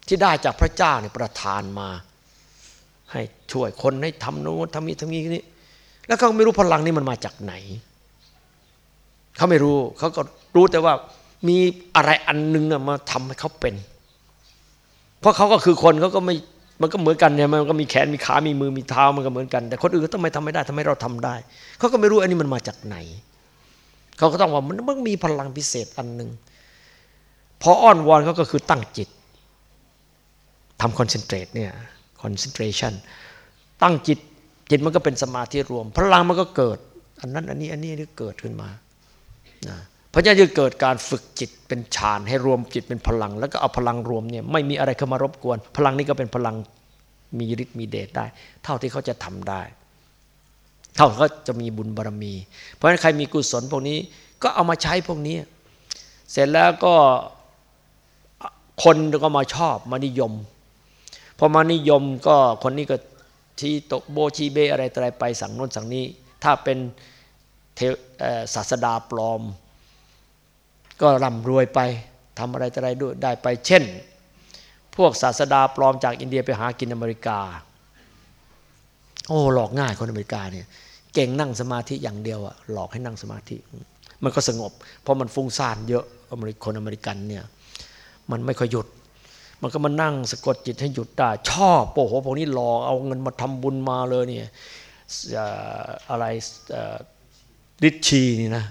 ที่ได้จากพระเจ้าเนี่ยประทานมา ให้ช่วยคนให้ทำโน้นทำนี้ทำนี้นี่แล้วเขาไม่รู้พลังนี้มันมาจากไหน เขาไม่รู้เขาก็รู้แต่ว่ามีอะไรอันนึงมาทำให้เขาเป็น เพราะเขาก็คือคนเขาก็ไม่ มันก็เหมือนกันเนี่ยมันก็มีแขนมีขา มีมือมีเท้ามันก็เหมือนกัน แต่คนอื่นก็ทำไมทำไม่ได้ทำไมเราทำได้ เขาก็ไม่รู้อันนี้มันมาจากไหน เขาก็ต้องว่ามันมันมีพลังพิเศษอันหนึ่งพออ้อนวอนเขาก็คือตั้งจิตทำ concentrate เนี่ย concentration ตั้งจิตจิตมันก็เป็นสมาธิรวม พลังมันก็เกิด อันนั้นอันนี้อันนี้นี่เกิดขึ้นมานะ เพราะฉะนั้นจะเกิดการฝึกจิตเป็นฌานให้รวมจิตเป็นพลัง แล้วก็เอาพลังรวมเนี่ยไม่มีอะไรเข้ามารบกวน พลังนี้ก็เป็นพลังมีฤทธิ์มีเดชได้ เท่าที่เขาจะทำได้ เท่าเขาจะมีบุญบารรมี เพราะฉะนั้นใครมีกุศลพวกนี้ก็เอามาใช้พวกนี้ เสร็จแล้วก็คนก็มาชอบมานิยมพอมานิยมก็คนนี้ก็ที่ตกโบชีเบอะไรอะไรไปสั่งโน้นสั่งนี้ ถ้าเป็นศาสดาปลอม ก็ร่ำรวยไปทำอะไรอะไรด้วยได้ไปเช่น พวกศาสดาปลอมจากอินเดียไปหากินอเมริกา โอ้หลอกง่ายคนอเมริกาเนี่ยเก่งนั่งสมาธิอย่างเดียวอะหลอกให้นั่งสมาธิ มันก็สงบ เพราะมันฟุ้งซ่านเยอะอเมริคนอเมริกันเนี่ยมันไม่ค่อยหยุด มันก็มานั่งสะกดจิตให้หยุดได้ ชอบโอ้โหพวกนี้หลอกเอาเงินมาทำบุญมาเลยเนี่ยอะไรฤทชีนี่นะ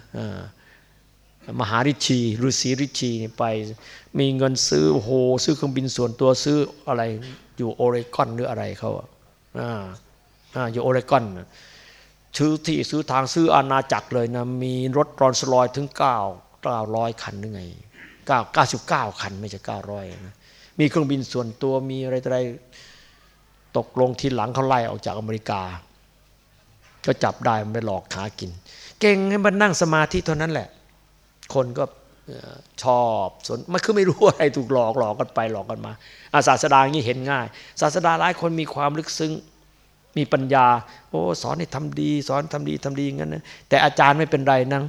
มหาฤทชีฤาษีฤทชีไป มีเงินซื้อโหซื้อเครื่องบินส่วนตัวซื้ออะไรอยู่โอเรกอนหรืออะไรเขาอ่าอยู่โอเรกอนซื้อที่ซื้อทางซื้ออาณาจักรเลยนะมีรถรอนสลอยถึงเก้าเก้าร้อยคันหรือไงเก้าเก้าสิบเก้าคันไม่ใช่เก้าร้อยนะมีเครื่องบินส่วนตัวมีอะไรอะไรตกลงทีหลังเขาไล่ออกจากอเมริกา ก็จับได้มันไปหลอกขากิน เก่งให้มันนั่งสมาธิเท่านั้นแหละ คนก็ชอบสนมันคือไม่รู้อะไรถูกหลอกหลอกกันไปหลอกกันมาอาศาสดาอย่างนี้เห็นง่าย ศาสดาหลายคนมีความลึกซึ้งมีปัญญา โอ้สอนให้ทำดี สอนทำดีทำดีงั้นนะแต่อาจารย์ไม่เป็นไรนั่ง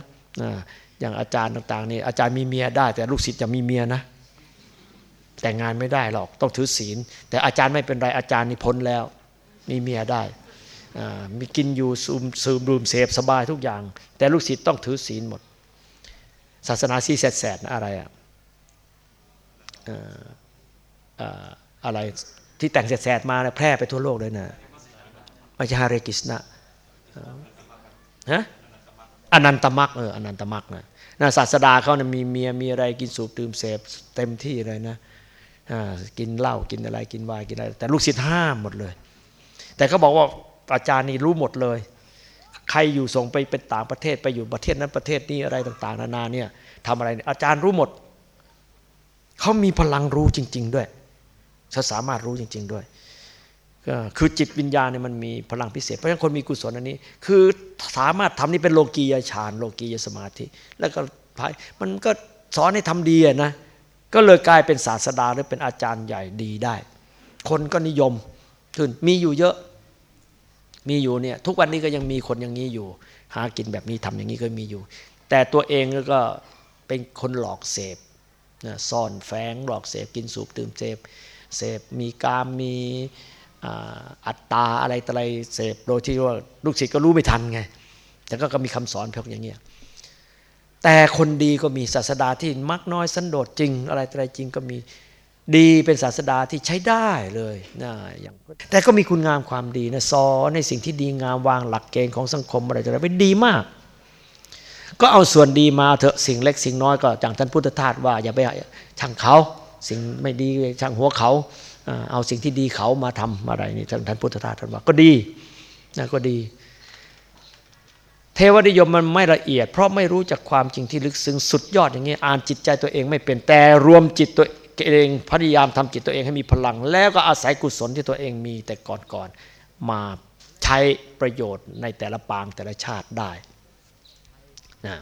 อย่างอาจารย์ต่างๆนี่อาจารย์มีเมียได้ แต่ลูกศิษย์จะมีเมียนะ แต่งงานไม่ได้หรอกต้องถือศีล แต่อาจารย์ไม่เป็นไรอาจารย์นี่พ้นแล้ว มีเมียได้มีกินอยู่ซูมซูมรูมเสพสบายทุกอย่าง แต่ลูกศิษย์ต้องถือศีลหมด ศาสนาซีแสดแสดอะไรอะอะไรที่แต่งแสดมาแพร่ไปทั่วโลกเลยนะไม่ใช่ฮาเรกิสนะฮะอนันตมรรคเอออนันตมรรคนะนะศาสดาเขานะมีเมียมีอะไรกินสูบดื่มเสพเต็มที่เลยนะกินเหล้ากินอะไรกินวายกินอะไรแต่ลูกศิษย์ห้ามหมดเลย แต่เขาบอกว่าอาจารย์นี่รู้หมดเลย ใครอยู่ส่งไปเป็นต่างประเทศไปอยู่ประเทศนั้นประเทศนี้อะไรต่าง ๆ นานาเนี่ยทำอะไรอาจารย์รู้หมด เขามีพลังรู้จริง ๆ ด้วยเขาสามารถรู้จริง ๆ ด้วยก็คือจิตวิญญาณเนี่ยมันมีพลังพิเศษ เพราะฉะนั้นคนมีกุศลอันนี้ คือสามารถทำนี่เป็นโลกียฌานโลกียสมาธิ แล้วก็มันก็สอนให้ทำดีนะก็เลยกลายเป็นศาสดาหรือเป็นอาจารย์ใหญ่ดีได้ คนก็นิยมขึ้นมีอยู่เยอะ มีอยู่เนี่ยทุกวันนี้ก็ยังมีคนอย่างนี้อยู่ หากินแบบนี้ทำอย่างนี้ก็มีอยู่ แต่ตัวเองก็เป็นคนหลอกเสพซ่อนแฝงหลอกเสพกินสูบดื่มเสพเสพมีกามมีอัตตาอะไรต่อะไรเสพโดยที่ว่าลูกศิษย์ก็รู้ไม่ทันไง แต่ก็มีคำสอนเพียงอย่างเงี้ยแต่คนดีก็มีศาสดาที่มักน้อยสันโดษจริง อะไรอะไรจริงก็มี ดีเป็นศาสดาที่ใช้ได้เลยนะอย่างแต่ก็มีคุณงามความดีนะสอนในสิ่งที่ดีงามวางหลักเกณฑ์ของสังคมอะไรต่อะไรไปดีมาก ก็เอาส่วนดีมาเถอะสิ่งเล็กสิ่งน้อยก็อย่างท่านพุทธทาสว่า อย่าไปช่างเขาสิ่งไม่ดีช่างหัวเขา เอาสิ่งที่ดีเขามาทำอะไรนี่ท่านท่านพุทธทาสท่านว่าก็ดีนะก็ดี เทวนิยมมันไม่ละเอียด เพราะไม่รู้จักความจริงที่ลึกซึ้งสุดยอดอย่างนี้อ่านจิตใจตัวเองไม่เป็นแต่รวมจิตตัว เองพยายามทำจิตตัวเองให้มีพลัง แล้วก็อาศัยกุศลที่ตัวเองมีแต่ก่อนๆมาใช้ประโยชน์ในแต่ละปางแต่ละชาติได้นะ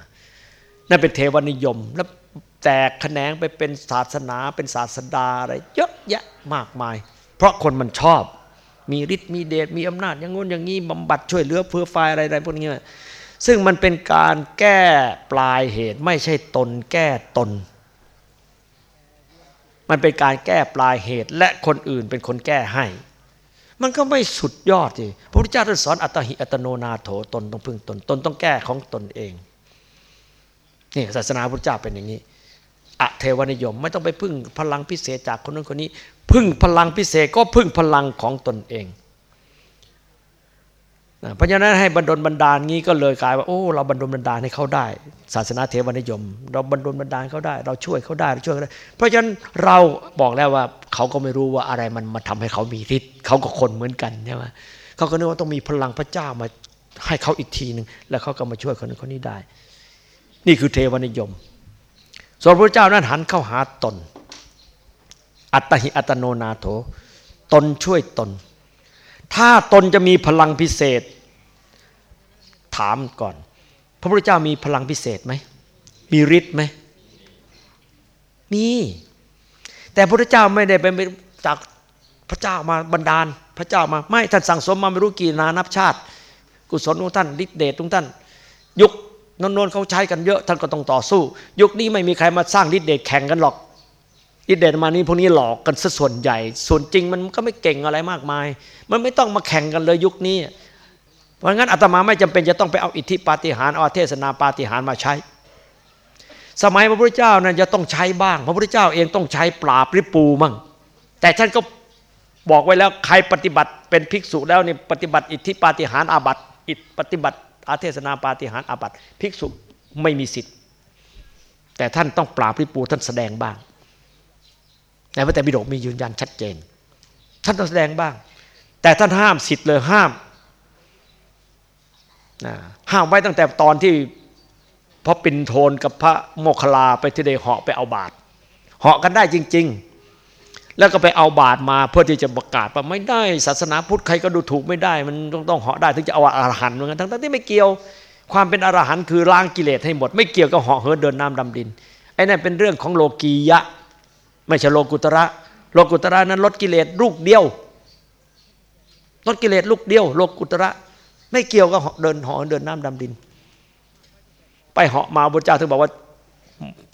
นั่นเป็นเทวนิยมแล้วแตกแขนงไปเป็นศาสนาเป็นศาสดาอะไรเยอะแยะมากมาย เพราะคนมันชอบ มีฤทธิ์มีเดชมีอำนาจอย่างงู้นอย่างนี้บำบัดช่วยเหลือเพื่อไฟอะไรอะไรพวกนี้ซึ่งมันเป็นการแก้ปลายเหตุไม่ใช่ตนแก้ตน มันเป็นการแก้ปลายเหตุ และคนอื่นเป็นคนแก้ให้ มันก็ไม่สุดยอดสิพระพุทธเจ้าท่านสอนอัตหิอัตโนนาโถตนต้องพึ่งตนตนต้องแก้ของตนเองนี่ศาสนาพุทธเจ้าเป็นอย่างนี้อะเทวนิยมไม่ต้องไปพึ่งพลังพิเศษจากคนนั้นคนนี้ พึ่งพลังพิเศษก็พึ่งพลังของตนเอง เพราะฉะนั้นให้บรรดลบรรดาลงี้ก็เลยกลายว่าโอ้เราบรรดลบรรดาลให้เขาได้ ศาสนาเทวนิยม เราบรรดลบรรดาลเขาได้ เราช่วยเขาได้เราช่วยเขาได้ เพราะฉะนั้นเราบอกแล้วว่าเขาก็ไม่รู้ว่าอะไรมันมาทำให้เขามีฤทธิ์เขาก็คนเหมือนกันใช่ไหมเขาก็นึกว่าต้องมีพลังพระเจ้ามาให้เขาอีกทีหนึ่งแล้วเขาก็มาช่วยคนนั้นคนนี้ได้ นี่คือเทวนิยม ส่วนพระเจ้านั้นหันเข้าหาตน อัตหิอัตโนนาโถตนช่วยตน ถ้าตนจะมีพลังพิเศษ ถามก่อน พระพุทธเจ้ามีพลังพิเศษไหม มีฤทธิ์ไหม มี แต่พระพุทธเจ้าไม่ได้เป็นจากพระเจ้ามาบันดาล พระเจ้ามา ไม่ท่านสั่งสมมาไม่รู้กี่นานับชาติ กุศลของท่านฤทธิเดชของท่าน ยุคนนๆเขาใช้กันเยอะ ท่านก็ต้องต่อสู้ ยุคนี้ไม่มีใครมาสร้างฤทธิเดชแข่งกันหรอกฤทธิเดชมานี้พวกนี้หลอกกันซะส่วนใหญ่ ส่วนจริงมันก็ไม่เก่งอะไรมากมาย มันไม่ต้องมาแข่งกันเลยยุคนี้ เพราะงั้นอาตมาไม่จำเป็นจะต้องไปเอาอิทธิปาฏิหาริย์เอาเทศนาปาฏิหาริย์มาใช้ สมัยพระพุทธเจ้านั้นจะต้องใช้บ้าง พระพุทธเจ้าเองต้องใช้ปราบริปูมั่ง แต่ท่านก็บอกไว้แล้วใครปฏิบัติเป็นภิกษุแล้วนี่ปฏิบัติอิทธิปาฏิหาริย์อาบัติอิปฏิบัติอาเทศนาปาฏิหาริย์อาบัติภิกษุไม่มีสิทธิ์ แต่ท่านต้องปราบริปูท่านแสดงบ้างในพระแต่บิดกมียืนยันชัดเจน ท่านต้องแสดงบ้าง แต่ท่านห้ามสิทธิ์เลยห้าม ห้ามไว้ตั้งแต่ตอนที่พระปินโทนกับพระโมคคลาไปที่ได้เหาะไปเอาบาตรเหาะกันได้จริง ๆ แล้วก็ไปเอาบาตรมาเพื่อที่จะประกาศว่าไม่ได้ ศาสนาพุทธใครก็ดูถูกไม่ได้ มันต้องต้องเหาะได้ถึงจะเอาอรหันต์เหมือนกันทั้งที่ไม่เกี่ยวความเป็นอรหันต์คือล้างกิเลสให้หมด ไม่เกี่ยวกับเหาะเหินเดินน้ำดำดินไอ้นั่นเป็นเรื่องของโลกียะ ไม่ใช่โลกุตระ โลกุตระนั้นลดกิเลสลูกเดียวลดกิเลสลูกเดียว โลกุตระ ไม่เกี่ยวกับเดินหาะเดินน้ำดำดิน ไปเหาะมาพระเจ้าถึงบอกว่า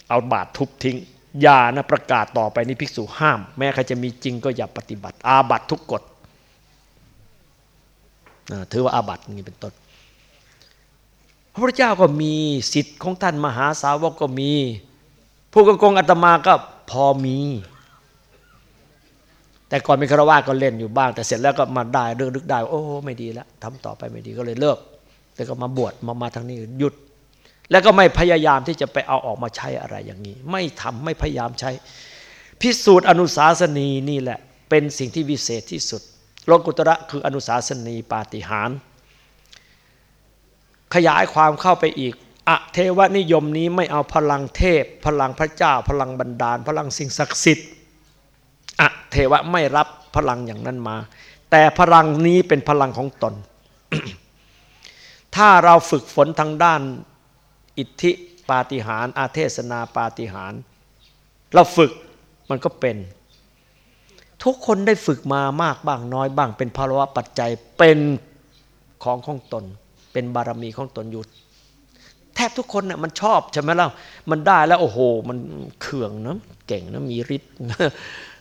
เอาบาตรทุบทิ้งอย่านะประกาศต่อไปนี้ภิกษุห้าม แม้ใครจะมีจริงก็อย่าปฏิบัติ อาบัตทุกกฎถือว่าอาบัตนี่เป็นต้น พระพุทธเจ้าก็มีสิทธิ์ของท่านมหาสาวกก็มี ผู้กงกงอาตมาก็พอมี แต่ก่อนเป็นคารวะก็เล่นอยู่บ้าง แต่เสร็จแล้วก็มาได้เรื่องลึกได้ โอ้ไม่ดีแล้วทำต่อไปไม่ดีก็เลยเลิกแต่ก็มาบวชมามาทางนี้หยุด แล้วก็ไม่พยายามที่จะไปเอาออกมาใช้อะไรอย่างนี้ ไม่ทำไม่พยายามใช้ พิสูจน์อนุสาสนีนี่แหละ เป็นสิ่งที่วิเศษที่สุดโลกุตระคืออนุสาสนีปาฏิหาร ขยายความเข้าไปอีกอะเทวนิยมนี้ไม่เอาพลังเทพ พลังพระเจ้า พลังบันดาล พลังสิ่งศักดิ์สิทธิ์ อะเทวะไม่รับพลังอย่างนั้นมา แต่พลังนี้เป็นพลังของตน ถ้าเราฝึกฝนทางด้านอิทธิปาฏิหาริย์อาเทศนาปาฏิหาริย์เราฝึกมันก็เป็น ทุกคนได้ฝึกมามากบ้างน้อยบ้าง เป็นภาวะปัจจัยเป็นของของตน เป็นบารมีของตนอยู่แทบทุกคนน่ะมันชอบใช่ไหมล่ะมันได้แล้วโอ้โห มันเขื่องนะเก่งนะมีฤทธิ์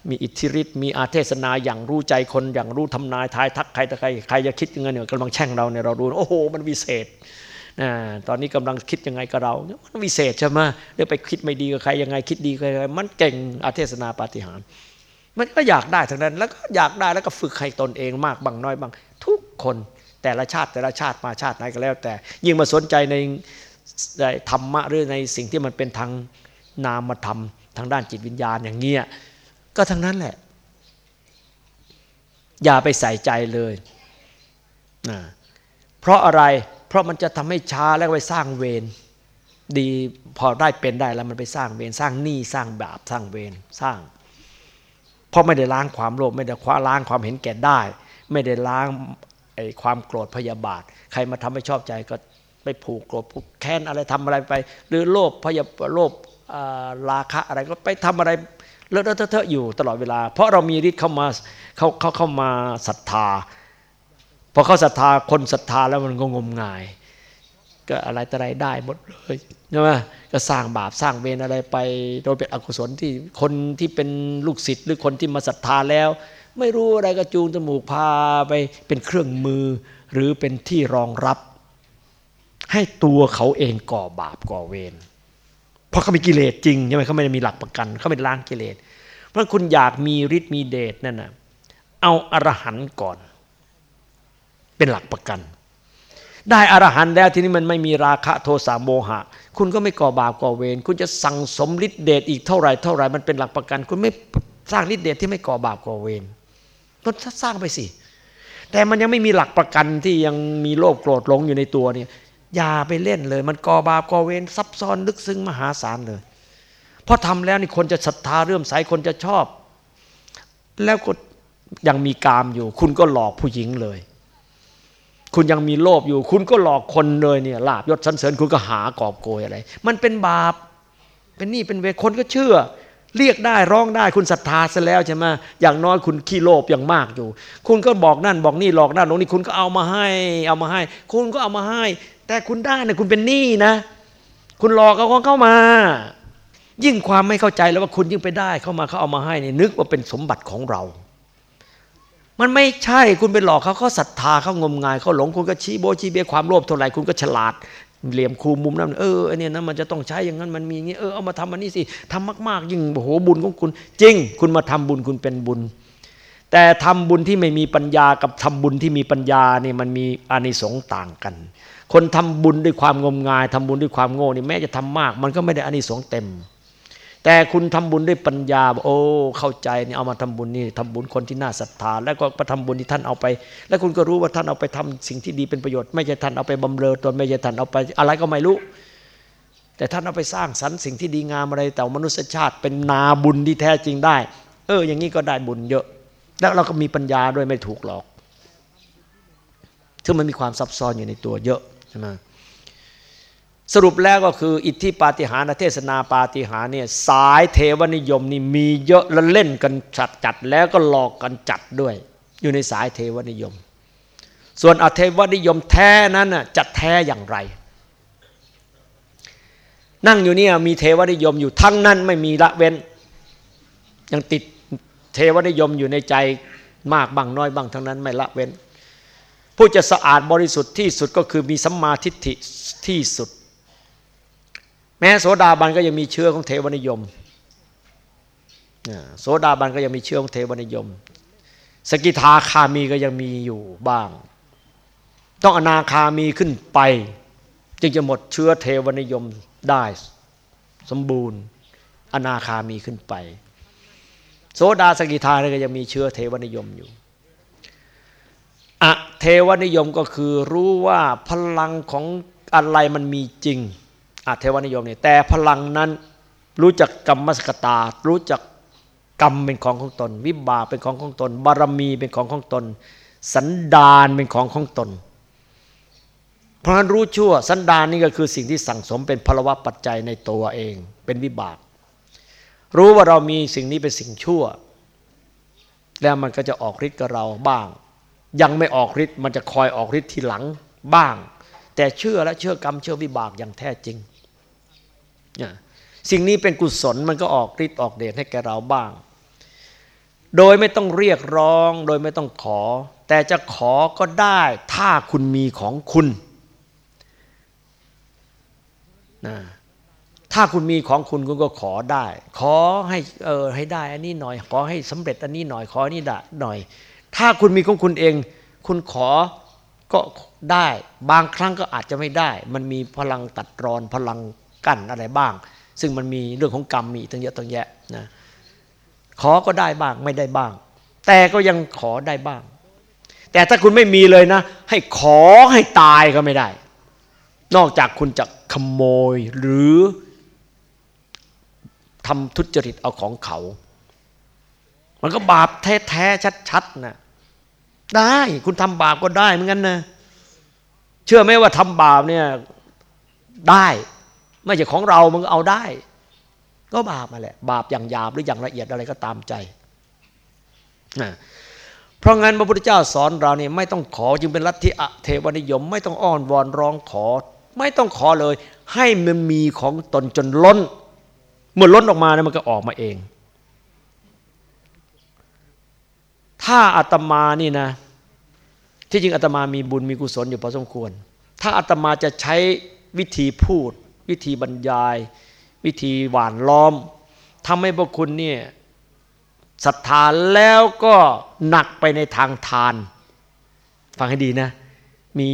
มีอิทธิฤทธิ์มีอาเทศนาอย่างรู้ใจคนอย่างรู้ทำนายทายทักใครแต่ใครใครจะคิดยังไงเนี่ยกำลังแช่งเราเนี่ยเรารู้โอ้โห มันวิเศษตอนนี้กำลังคิดยังไงกับเรามันวิเศษใช่ไหมเดี๋ยวไปคิดไม่ดีกับใครยังไงคิดดีกับใครมันเก่งอาเทศนาปาฏิหาริย์มันก็อยากได้ทั้งนั้นแล้วก็อยากได้แล้วก็ฝึกให้ตนเองมากบางน้อยบางทุกคนแต่ละชาติแต่ละชาติมาชาติไหนก็แล้ว แต่ยิ่งมาสนใจในธรรมะหรือในสิ่งที่มันเป็นทางนามธรรมทางด้านจิตวิญญาณอย่างเงี้ย ก็ทั้งนั้นแหละ อย่าไปใส่ใจเลยนะเพราะอะไรเพราะมันจะทำให้ช้าแล้วไปสร้างเวรดีพอได้เป็นได้แล้วมันไปสร้างเวรสร้างหนี้สร้างบาปสร้างเวรสร้าง เพราะไม่ได้ล้างความโลภไม่ได้คว้าล้างความเห็นแก่ได้ ไม่ได้ล้างไอ้ความโกรธพยาบาท ใครมาทำให้ชอบใจก็ไปผูกโกรธผูกแค้นอะไรทำอะไรไป หรือโลภพยาโลภราคะอะไรก็ไปทำอะไร เลอะเทอะอยู่ตลอดเวลา เพราะเรามีฤทธิ์เข้ามาเขาเขาเข้ามาศรัทธาพอเขาศรัทธาคนศรัทธาแล้วมันก็งมงาย ก็อะไรแต่ไรได้หมดเลยใช่ไหมก็สร้างบาปสร้างเวรอะไรไป โดยเป็นอกุศลที่คนที่เป็นลูกศิษย์หรือคนที่มาศรัทธาแล้ว ไม่รู้อะไรก็จูงจมูกพาไปเป็นเครื่องมือ หรือเป็นที่รองรับ ให้ตัวเขาเองก่อบาปก่อเวร เพราะเขามีกิเลสจริงใช่ไหมเขาไม่ได้มีหลักประกันเขาไม่ล้างกิเลสเพราะคุณอยากมีฤทธิ์มีเดชนั่นนะเอาอรหันต์ก่อน เป็นหลักประกัน ได้อรหันต์แล้วทีนี้มันไม่มีราคะโทสะโมหะ คุณก็ไม่ก่อบาปก่อเวรคุณจะสั่งสมฤทธิ์เดชอีกเท่าไหร่เท่าไหร่มันเป็นหลักประกัน คุณไม่สร้างฤทธิ์เดชที่ไม่ก่อบาปก่อเวรก็สร้างไปสิแต่มันยังไม่มีหลักประกันที่ยังมีโลภโกรธหลงอยู่ในตัวเนี่ย อย่าไปเล่นเลย มันก่อบาปก่อเวรซับซ้อนลึกซึ้งมหาศาลเลย เพราะทำแล้วนี่คนจะศรัทธาเรื่มใสคนจะชอบ แล้วก็ยังมีกามอยู่ คุณก็หลอกผู้หญิงเลย คุณยังมีโลภอยู่ คุณก็หลอกคนเลยเนี่ยลาบยศสันเสริญคุณก็หากอบโกยอะไร มันเป็นบาป เป็นนี่เป็นเวรคนก็เชื่อ เรียกได้ร้องได้คุณศรัทธาซะแล้วใช่ไหมอย่างน้อยคุณขี้โลภอย่างมากอยู่ คุณก็บอกนั่นบอกนี่หลอกนั่นหลอกนี่คุณก็เอามาให้ เอามาให้ คุณก็เอามาให้ แต่คุณได้เนี่ยคุณเป็นหนี้นะ คุณหลอกเขาเข้ามา ยิ่งความไม่เข้าใจแล้วว่าคุณยิ่งไปได้เข้ามาเขาเอามาให้นี่นึกว่าเป็นสมบัติของเรา มันไม่ใช่คุณไปหลอกเขาเขาศรัทธาเขางมงายเขาหลงคุณก็ชี้โบชี้เบียความโลภเท่าไหร่คุณก็ฉลาดเหลี่ยมคูมุมนั้นเออไอเนี่ยนะมันจะต้องใช้อย่างนั้นมันมีอย่างนี้เออเอามาทำอันนี้สิทำมาก ๆ ยิ่งโอ้โหบุญของคุณ จริง คุณมาทำบุญคุณเป็นบุญ แต่ทำบุญที่ไม่มีปัญญากับทำบุญที่มีปัญญาเนี่ยมันมีอานิสงส์ต่างกัน คนทำบุญด้วยความงมงายทำบุญด้วยความโง่นี่แม้จะทำมาก มันก็ไม่ได้อานิสงส์เต็ม แต่คุณทำบุญด้วยปัญญาโอ้เข้าใจนี่เอามาทำบุญนี่ทำบุญคนที่น่าศรัทธา แล้วก็ประทำบุญที่ท่านเอาไป แล้วคุณก็รู้ว่าท่านเอาไปทำสิ่งที่ดีเป็นประโยชน์ไม่ใช่ท่านเอาไปบำเรอตนไม่ใช่ท่านเอาไปอะไรก็ไม่รู้ แต่ท่านเอาไปสร้างสรรค์สิ่งที่ดีงามอะไรแต่มนุษยชาติเป็นนาบุญที่แท้จริงได้ เออ อย่างนี้ก็ได้บุญเยอะ แล้วเราก็มีปัญญาด้วยไม่ถูกหลอกซึ่งมันมีความซับซ้อนอยู่ในตัวเยอะ ใช่ไหมสรุปแล้วก็คืออิทธิปาฏิหาริย์เทศนาปาฏิหาริย์เนี่ยสายเทวนิยมนี่มีเยอะแล้วเล่นกันจัดจัดแล้วก็หลอกกันจัดด้วย อยู่ในสายเทวนิยม ส่วนอเทวนิยมแท้นั้นน่ะจะแท้อย่างไร นั่งอยู่เนี่ยมีเทวนิยมอยู่ทั้งนั้นไม่มีละเว้น ยังติดเทวนิยมอยู่ในใจมากบางน้อยบางทั้งนั้นไม่ละเว้น ผู้จะสะอาดบริสุทธิ์ที่สุดก็คือมีสัมมาทิฏฐิที่สุด แม้โสดาบันก็ยังมีเชื้อของเทวนิยมโสดาบันก็ยังมีเชื้อของเทวนิยม สกิทาคามีก็ยังมีอยู่บ้าง ต้องอนาคามีขึ้นไป จึงจะหมดเชื้อเทวนิยมได้ สมบูรณ์ อนาคามีขึ้นไป โสดาสกิทาเนี่ยก็ยังมีเชื้อเทวนิยมอยู่ อเทวนิยมก็คือรู้ว่าพลังของอะไรมันมีจริงอเทวนิยมเนี่ยแต่พลังนั้นรู้จักกรรมสกตา รู้จักกรรมเป็นของของตน วิบากเป็นของของตน บารมีเป็นของของตน สันดานเป็นของของตน เพราะฉะนั้นรู้ชั่ว สันดานนี่ก็คือสิ่งที่สั่งสมเป็นพลวะปัจจัยในตัวเอง เป็นวิบาก รู้ว่าเรามีสิ่งนี้เป็นสิ่งชั่ว แล้วมันก็จะออกฤทธิ์กับเราบ้าง ยังไม่ออกฤทธิ์มันจะคอยออกฤทธิ์ทีหลังบ้าง แต่เชื่อและเชื่อกรรมเชื่อวิบากอย่างแท้จริงสิ่งนี้เป็นกุศลมันก็ออกฤทธิ์ออกเดชให้แกเราบ้าง โดยไม่ต้องเรียกร้องโดยไม่ต้องขอ แต่จะขอก็ได้ถ้าคุณมีของคุณนะถ้าคุณมีของคุณคุณก็ขอได้ ขอให้เออให้ได้ อันนี้หน่อย ขอให้สำเร็จอันนี้หน่อยขออนนี้ได้หน่อย ถ้าคุณมีของคุณเอง คุณขอก็ได้ บางครั้งก็อาจจะไม่ได้ มันมีพลังตัดรอนพลังกั้นอะไรบ้าง ซึ่งมันมีเรื่องของกรรมมีตั้งเยอะตั้งแยะนะขอก็ได้บ้างไม่ได้บ้าง แต่ก็ยังขอได้บ้าง แต่ถ้าคุณไม่มีเลยนะ ให้ขอให้ตายก็ไม่ได้ นอกจากคุณจะขโมยหรือทำทุจริตเอาของเขา มันก็บาปแท้ๆชัดๆนะได้คุณทำบาปก็ได้เหมือนกันนะเชื่อไหมว่าทำบาปเนี่ยได้ไม่ใช่ของเรามันก็เอาได้ ก็บาปมาแหละ บาปอย่างหยาบหรืออย่างละเอียดอะไรก็ตามใจนะเพราะงั้นพระพุทธเจ้าสอนเราเนี่ยไม่ต้องขอจึงเป็นลัทธิอเทวนิยม ไม่ต้องอ้อนวอนร้องขอ ไม่ต้องขอเลย ให้มันมีของตนจนล้น เมื่อล้นออกมาเนี่ยมันก็ออกมาเอง ถ้าอาตมานี่นะ ที่จริงอาตมามีบุญมีกุศลอยู่พอสมควร ถ้าอาตมาจะใช้วิธีพูด วิธีบรรยาย วิธีหวานล้อมทำให้พวกคุณเนี่ยศรัทธาแล้วก็หนักไปในทางทาน ฟังให้ดีนะ มี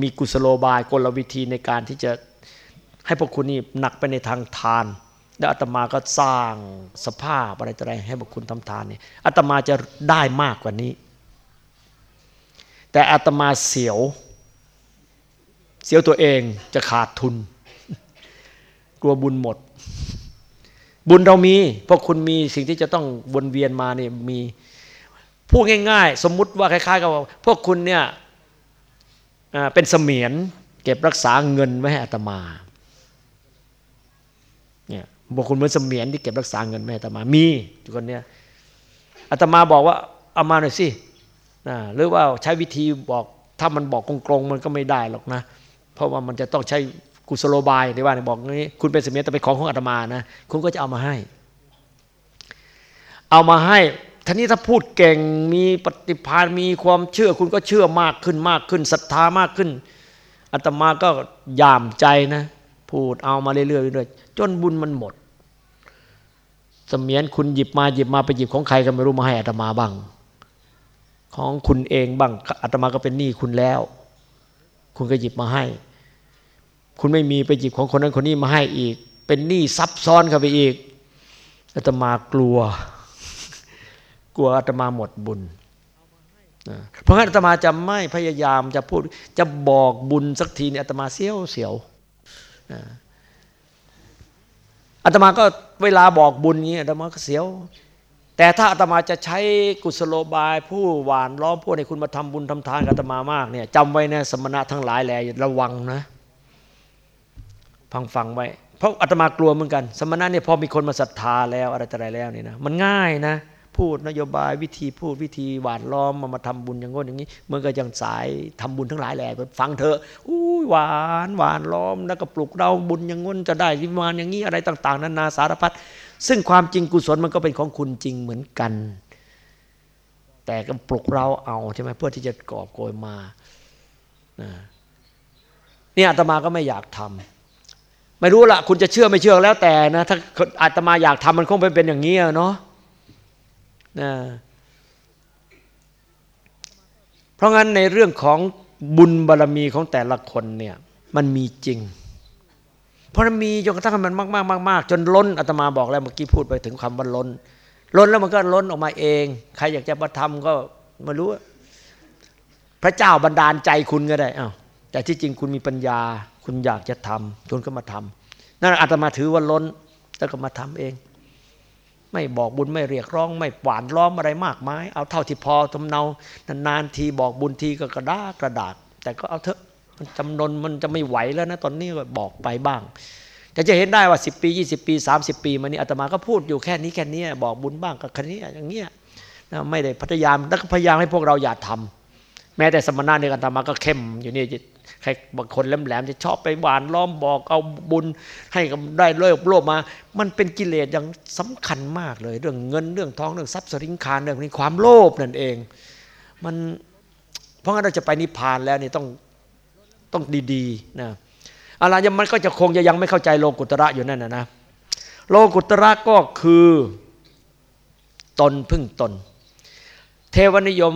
มีกุศโลบายกลวิธีในการที่จะให้พวกคุณนี่หนักไปในทางทาน แล้วอาตมาก็สร้างสภาพอะไรต่ออะไรให้พวกคุณทำทานเนี่ยอาตมาจะได้มากกว่านี้ แต่อาตมาเสียว เสียวตัวเองจะขาดทุน กลัวบุญหมด บุญเรามีพวกคุณมีสิ่งที่จะต้องวนเวียนมาเนี่ยมีพูดง่ายๆ สมมุติว่าคล้ายๆกับพวกคุณเนี่ยเป็นเสมียน เก็บรักษาเงินไว้ให้อาตมาเนี่ย พวกคุณเหมือนเสมียนที่เก็บรักษาเงินไว้ให้อาตมามีทุกคนเนี่ยอาตมาบอกว่าเอามาหน่อยสิหรือว่าใช้วิธีบอกถ้ามันบอกกงๆมันก็ไม่ได้หรอกนะ เพราะว่ามันจะต้องใช้กุศโลบายในว่าบอกงี้คุณเป็นสมียนแต่เป็นของของอาตมานะคุณก็จะเอามาให้ เอามาให้ท่านี้ถ้าพูดเก่งมีปฏิภาณมีความเชื่อ คุณก็เชื่อมากขึ้นมากขึ้นศรัทธามากขึ้นอาตมาก็ยามใจนะ พูดเอามาเรื่อยๆเรื่อยๆจนบุญมันหมด เสมียนคุณหยิบมาหยิบมาไปหยิบของใครก็ไม่รู้มาให้อาตมาบ้าง ของคุณเองบ้างอาตมาก็เป็นหนี้คุณแล้ว คุณก็หยิบมาให้ คุณไม่มีไปหยิบของคนนั้นคนนี้มาให้อีก เป็นหนี้ซับซ้อนเข้าไปอีกอาตมากลัว กลัวอาตมาหมดบุญเพราะงั้นอาตมาจะไม่พยายามจะพูดจะบอกบุญสักทีเนี่ยอาตมาเสียวเสียว อาตมาก็เวลาบอกบุญนี้อาตมาก็เสียว แต่ถ้าอาตมาจะใช้กุศโลบาย ผู้หวานล้อมพวกในคุณมาทำบุญทำทานกับอาตมามากเนี่ยจำไว้นะสมณะทั้งหลายแหละระวังนะฟังฟังไว้ เพราะอาตมากลัวเหมือนกัน สมณะเนี่ยพอมีคนมาศรัทธาแล้วอะไรต่ออะไรแล้วนี่นะมันง่ายนะ พูดนโยบายวิธีพูดวิธีหวานล้อมมามาทำบุญอย่างงี้อย่างนี้เมื่อก็ยังสายทำบุญทั้งหลายแหละฟังเถอะอู้หวานหวานล้อมแล้วก็ปลุกเราบุญอย่างงี้จะได้วิมานอย่างนี้อะไรต่าง ๆนานาสารพัดซึ่งความจริงกุศลมันก็เป็นของคุณจริงเหมือนกัน แต่ก็ปลุกเราเอาใช่ไหมเพื่อที่จะกอบโกยมาเนี่ยอาตมาก็ไม่อยากทำไม่รู้ละคุณจะเชื่อไม่เชื่อแล้วแต่นะ ถ้าอาตมาอยากทำมันคงเป็นอย่างนี้เนาะ นะเพราะงั้นในเรื่องของบุญบารรมีของแต่ละคนเนี่ยมันมีจริง เพราะมีจนกระทั่งมันมากมากมากมากจนล้นอาตมาบอกแล้วเมื่อกี้พูดไปถึงคำว่าล้น ล้นแล้วมันก็ล้นออกมาเอง ใครอยากจะมาทำก็มารู้ พระเจ้าบันดาลใจคุณก็ได้อ้าวแต่ที่จริงคุณมีปัญญา คุณอยากจะทำคุณก็มาทำนั่นอาตมาถือว่าล้นแล้วก็มาทำเอง ไม่บอกบุญไม่เรียกร้อง ไม่หวานล้อมอะไรมากมาย เอาเท่าที่พอทำเนานานๆทีบอกบุญทีก็กระดากระดาษ แต่ก็เอาเถอะมันจำนนมันจะไม่ไหวแล้วนะตอนนี้ก็บอกไปบ้างแต่จะเห็นได้ว่า 10 ปี 20 ปี 30 ปีมานี้อาตมาก็พูดอยู่แค่นี้แค่นี้บอกบุญบ้างกับคันนี้อย่างเงี้ยนะไม่ได้พยายามแล้วก็พยายามให้พวกเราอย่าทำแม้แต่สมณะในอาตมาก็เข้มอยู่นี่ ใครบางคนแหลมๆจะชอบไปหวานล้อมบอกเอาบุญให้ได้เลิกโลภมา มันเป็นกิเลสอย่างสำคัญมากเลย เรื่องเงินเรื่องทองเรื่องทรัพย์สินคารเรื่องนี้ความโลภนั่นเอง มันเพราะงั้นเราจะไปนิพพานแล้วนี่ต้องต้องดีๆนะอะไรยังมันก็จะคงจะยังไม่เข้าใจโลกุตระอยู่นั่นนะนะโลกุตระก็คือตนพึ่งตน เทวนิยม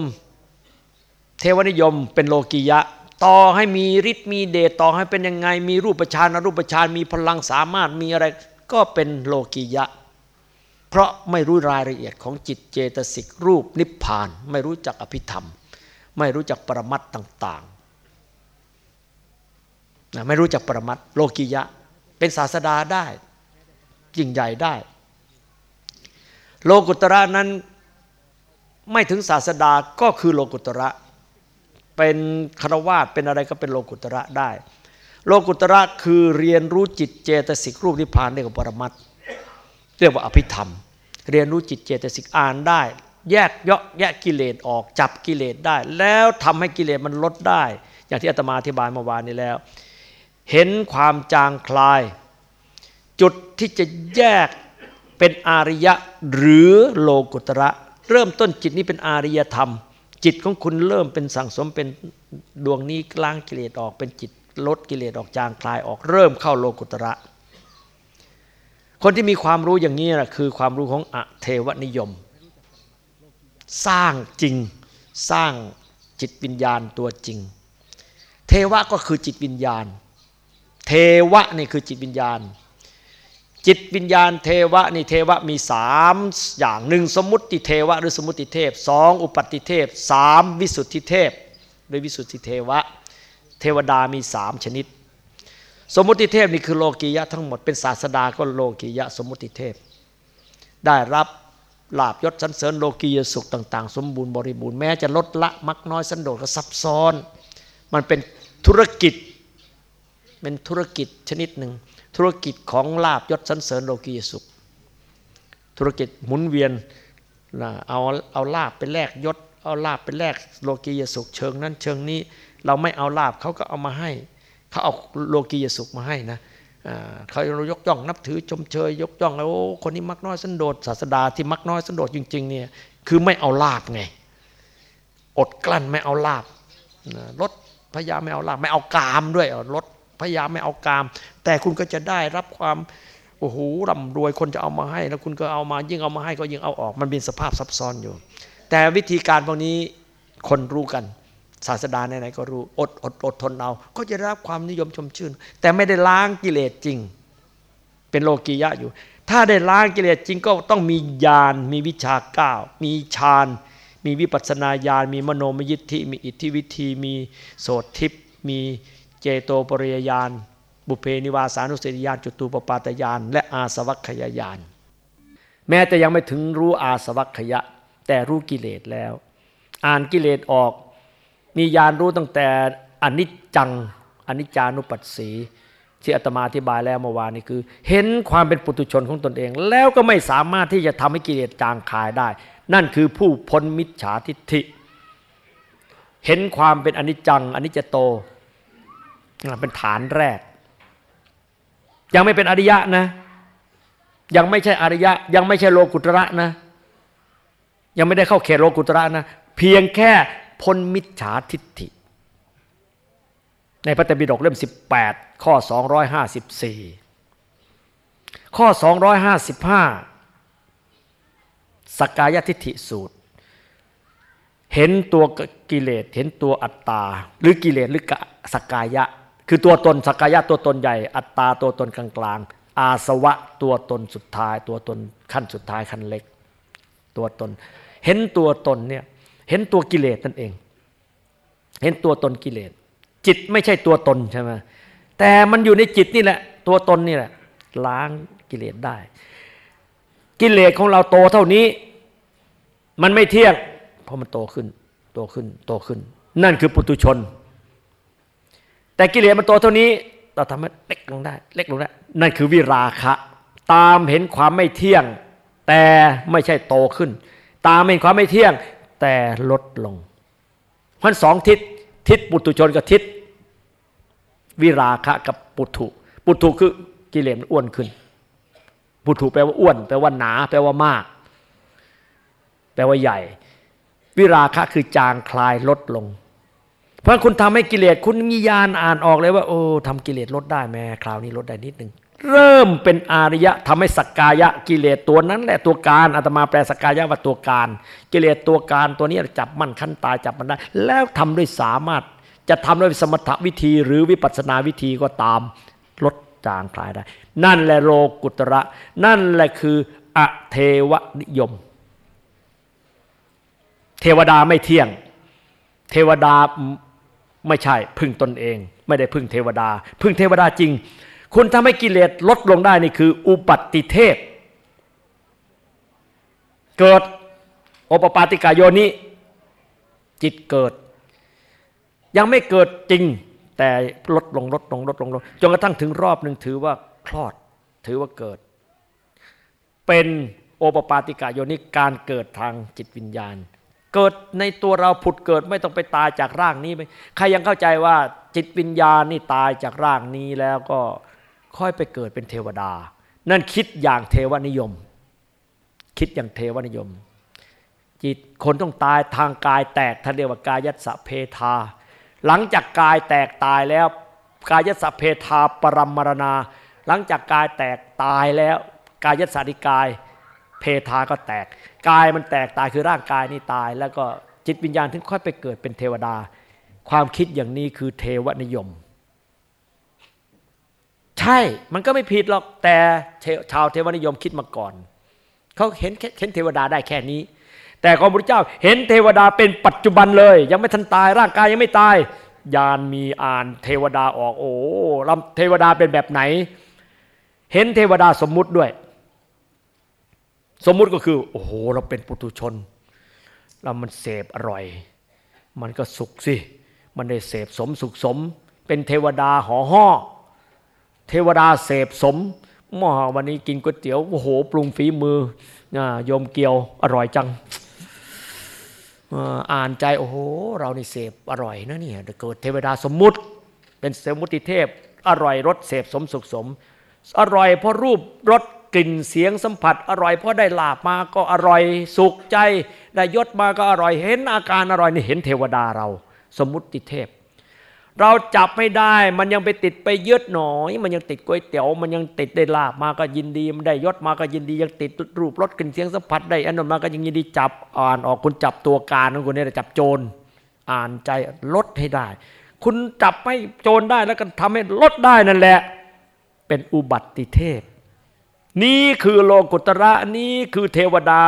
เทวนิยมเป็นโลกียะ ต่อให้มีฤทธิ์มีเดชต่อให้เป็นยังไง มีรูปฌานอรูปฌานมีพลังสามารถมีอะไร ก็เป็นโลกียะ เพราะไม่รู้รายละเอียดของจิตเจตสิกรูปนิพพาน ไม่รู้จักอภิธรรม ไม่รู้จักปรมัตต่างนะไม่รู้จักปรมัตโลกิยะ เป็นศาสดาได้ยิ่งใหญ่ได้ โลกุตระนั้นไม่ถึงศาสดาก็คือโลกุตระ เป็นคารวาสเป็นอะไรก็เป็นโลกุตระได้ โลกุตระคือเรียนรู้จิตเจตสิกรูปนิพพานเรียกว่าปรมัตเรียกว่าอภิธรรม เรียนรู้จิตเจตสิกอ่านได้ แยกเยาะแยกกิเลสออกจับกิเลสได้ แล้วทำให้กิเลสมันลดได้ อย่างที่อาตมาอธิบายเมื่อวานนี้แล้ว เห็นความจางคลาย จุดที่จะแยกเป็นอาริยะหรือโลกุตระ เริ่มต้นจิตนี้เป็นอาริยธรรม จิตของคุณเริ่มเป็นสังสมเป็นดวงนี้ล้างกิเลสออกเป็นจิตลดกิเลสออกจางคลายออกเริ่มเข้าโลกุตระ คนที่มีความรู้อย่างนี้นะคือความรู้ของอเทวนิยม สร้างจริงสร้างจิตวิญญาณตัวจริง เทวะก็คือจิตวิญญาณ เทวะนี่คือจิตวิญญาณ จิตวิญญาณเทวะนี่เทวะมีสามอย่างหนึ่งสมมติเทวะหรือสมมติเทพสองอุปัติเทพสามวิสุทธิเทพหรือวิสุทธิเทวะ เทวดามีสามชนิด สมมติเทพนี่คือโลกียะทั้งหมดเป็นศาสดาก็โลกียะสมมติเทพ ได้รับลาบยศสันเสริญโลกียสุขต่าง ๆ สมบูรณ์บริบูรณ์แม้จะลดละมักน้อยสันโดษก็ซับซ้อน มันเป็นธุรกิจ เป็นธุรกิจชนิดหนึ่ง ธุรกิจของลาบยศสันเสริญโลกียสุข ธุรกิจหมุนเวียนนะเอาเอาลาบไปแลกยศ เอาลาบไปแลกโลกียสุข เชิงนั้นเชิงนี้ เราไม่เอาลาบเขาก็เอามาให้เขาเอาโลกียสุขมาให้นะเขายกย่องนับถือชมเชย ยกย่องแล้วคนนี้มักน้อยสันโดษศาสดาที่มักน้อยสันโดษจริงๆเนี่ยคือไม่เอาลาบไง อดกลั้นไม่เอาลาบลดพยายามไม่เอาลาบไม่เอากามด้วยลดพยายามไม่เอากาม แต่คุณก็จะได้รับความโอ้โหร่ำรวยคนจะเอามาให้ แล้วคุณก็เอามายิ่งเอามาให้ก็ยิ่งเอาออก มันเป็นสภาพซับซ้อนอยู่ แต่วิธีการพวกนี้คนรู้กัน ศาสดาไหนๆก็รู้อดอดอดทนเอา ก็จะได้รับความนิยมชมชื่น แต่ไม่ได้ล้างกิเลสจริง เป็นโลกียะอยู่ ถ้าได้ล้างกิเลสจริงก็ต้องมีญาณมีวิชาเก้ามีฌานมีวิปัสนาญาณมีมโนมยิทธิมีอิทธิวิธีมีโสตทิพมีเจโตปริยญาณ บุเพนิวาสานุสติญาณจุตูปปาตญาณและอาสวัคยญาณแม้แต่ยังไม่ถึงรู้อาสวัคยะ แต่รู้กิเลสแล้ว อ่านกิเลสออก มีญาณรู้ตั้งแต่อนิจจังอนิจจานุปัสสี ที่อาตมาอธิบายแล้วเมื่อวานนี้คือ เห็นความเป็นปุถุชนของตนเอง แล้วก็ไม่สามารถที่จะทำให้กิเลสจางคายได้ นั่นคือผู้พ้นมิจฉาทิฏฐิ เห็นความเป็นอนิจจังอนิจจโตเป็นฐานแรก ยังไม่เป็นอริยะนะ ยังไม่ใช่อริยะ ยังไม่ใช่โลกุตระนะ ยังไม่ได้เข้าเขตโลกุตระนะ เพียงแค่พ้นมิจฉาทิฏฐิ ในพระเตบิดกเล่ม 18 ข้อ 254 ข้อ 255 สกายทิฏฐิสูตร เห็นตัวกิเลส เห็นตัวอัตตา หรือกิเลสหรือสกายะ คือตัวตนสักกายะตัวตนใหญ่ อัตตาตัวตนกลางๆ อาสวะตัวตนสุดท้าย ตัวตนขั้นสุดท้ายขั้นเล็ก ตัวตน เห็นตัวตนเนี่ยเห็นตัวกิเลสนั่นเอง เห็นตัวตนกิเลสจิตไม่ใช่ตัวตนใช่ไหมแต่มันอยู่ในจิตนี่แหละ ตัวตนนี่แหละ ล้างกิเลสได้ กิเลสของเราโตเท่านี้ มันไม่เที่ยงเพราะมันโตขึ้น โตขึ้นโตขึ้น นั่นคือปุตุชน แต่กิเลสมันโตเท่านี้ เราทำให้เล็กลงได้ เล็กลงได้ นั่นคือวิราคะ ตามเห็นความไม่เที่ยง แต่ไม่ใช่โตขึ้น ตามเห็นความไม่เที่ยง แต่ลดลงพันสองทิศทิศปุตุชนกับทิศวิราคะกับปุถุ ปุถุคือกิเลสมันอ้วนขึ้น ปุถุแปลว่าอ้วน แปลว่าหนา แปลว่ามาก แปลว่าใหญ่ วิราคะคือจางคลายลดลง เพราะคุณทำให้กิเลสคุณมีญาณอ่านออกเลยว่า โอ้ทำกิเลสลดได้แม้คราวนี้ลดได้นิดนึงเริ่มเป็นอารยะทำให้สักกายะกิเลสตัวนั้นแหละตัวการอาตมาแปลสักกายะว่าตัวการ กิเลสตัวการตัวนี้จับมันขั้นตายจับมันได้ แล้วทำด้วยสามารถจะทำด้วยสมถวิธีหรือวิปัสนาวิธีก็ตามลดจางคลายได้ นั่นแหละโลกุตระ นั่นแหละคืออเทวนิยม เทวดาไม่เที่ยง เทวดา ไม่ใช่พึ่งตนเอง ไม่ได้พึ่งเทวดา พึ่งเทวดาจริง คุณทำให้กิเลสลดลงได้นี่คือ อุปัติเทพเกิดโอปปาติกายโยนิจิตเกิด ยังไม่เกิดจริง แต่ลดลงลดลงลดลงลงจนกระทั่งถึงรอบหนึ่งถือว่าคลอดถือว่าเกิด เป็นโอปปาติกายโยนิการเกิดทางจิตวิญญาณ เกิดในตัวเราผุดเกิดไม่ต้องไปตายจากร่างนี้ไหมใครยังเข้าใจว่าจิตวิญญาณนี่ตายจากร่างนี้แล้วก็ค่อยไปเกิดเป็นเทวดา นั่นคิดอย่างเทวนิยม คิดอย่างเทวนิยม จิตคนต้องตายทางกายแตกท่านเรียกว่ากายัสเพทา หลังจากกายแตกตายแล้ว กายัสเพทาปรมมรณา หลังจากกายแตกตายแล้ว กายัสานิกาย เพทาก็แตก กายมันแตกตายคือร่างกายนี่ตาย แล้วก็จิตวิญญาณถึงค่อยไปเกิดเป็นเทวดา ความคิดอย่างนี้คือเทวนิยม ใช่มันก็ไม่ผิดหรอกแต่ชาวเทวนิยมคิดมาก่อนเขาเห็นเห็นเทวดาได้แค่นี้ แต่ของพระเจ้าเห็นเทวดาเป็นปัจจุบันเลย ยังไม่ทันตายร่างกายยังไม่ตายยานมีอ่านเทวดาออกโอ้ลำเทวดาเป็นแบบไหน เห็นเทวดาสมมุติด้วย สมมุติก็คือ โอ้โห เราเป็นปุถุชน เรามันเสพอร่อย มันก็สุขสิ มันได้เสพสมสุขสม เป็นเทวดาห่อห่อเทวดาเสพสมหม้อวันนี้กินก๋วยเตี๋ยวโอ้โห ปรุงฝีมือยมเกียวอร่อยจังอ่านใจโอ้โห เรานี่เสพอร่อยนะเนี่ยเกิดเทวดาสมมุติ เป็นสมุติเทพ อร่อยรสเสพสมสุขสม อร่อยเพราะรูปรส กลิ่นเสียงสัมผัสอร่อยเพราะได้ลาบมาก็อร่อยสุขใจ ได้ยศมาก็อร่อยเห็นอาการอร่อยนี่เห็นเทวดาเรา สมุติเทพ เราจับไม่ได้มันยังไปติดไปยึดหน่อย มันยังติดก๋วยเตี๋ยวมันยังติดได้ลาบมาก็ยินดีมันได้ยศมาก็ยินดียังติดรูปรสกลิ่นเสียงสัมผัสได้อันนั้นมาก็ยังยินดีจับอ่านออกคุณจับตัวการของคุณเนี่ยจับโจรอ่านใจลดให้ได้ คุณจับให้โจรได้แล้วก็ทำให้ลดได้นั่นแหละ เป็นอุบัติเทพ นี่คือโลกุตระนี่คือเทวดา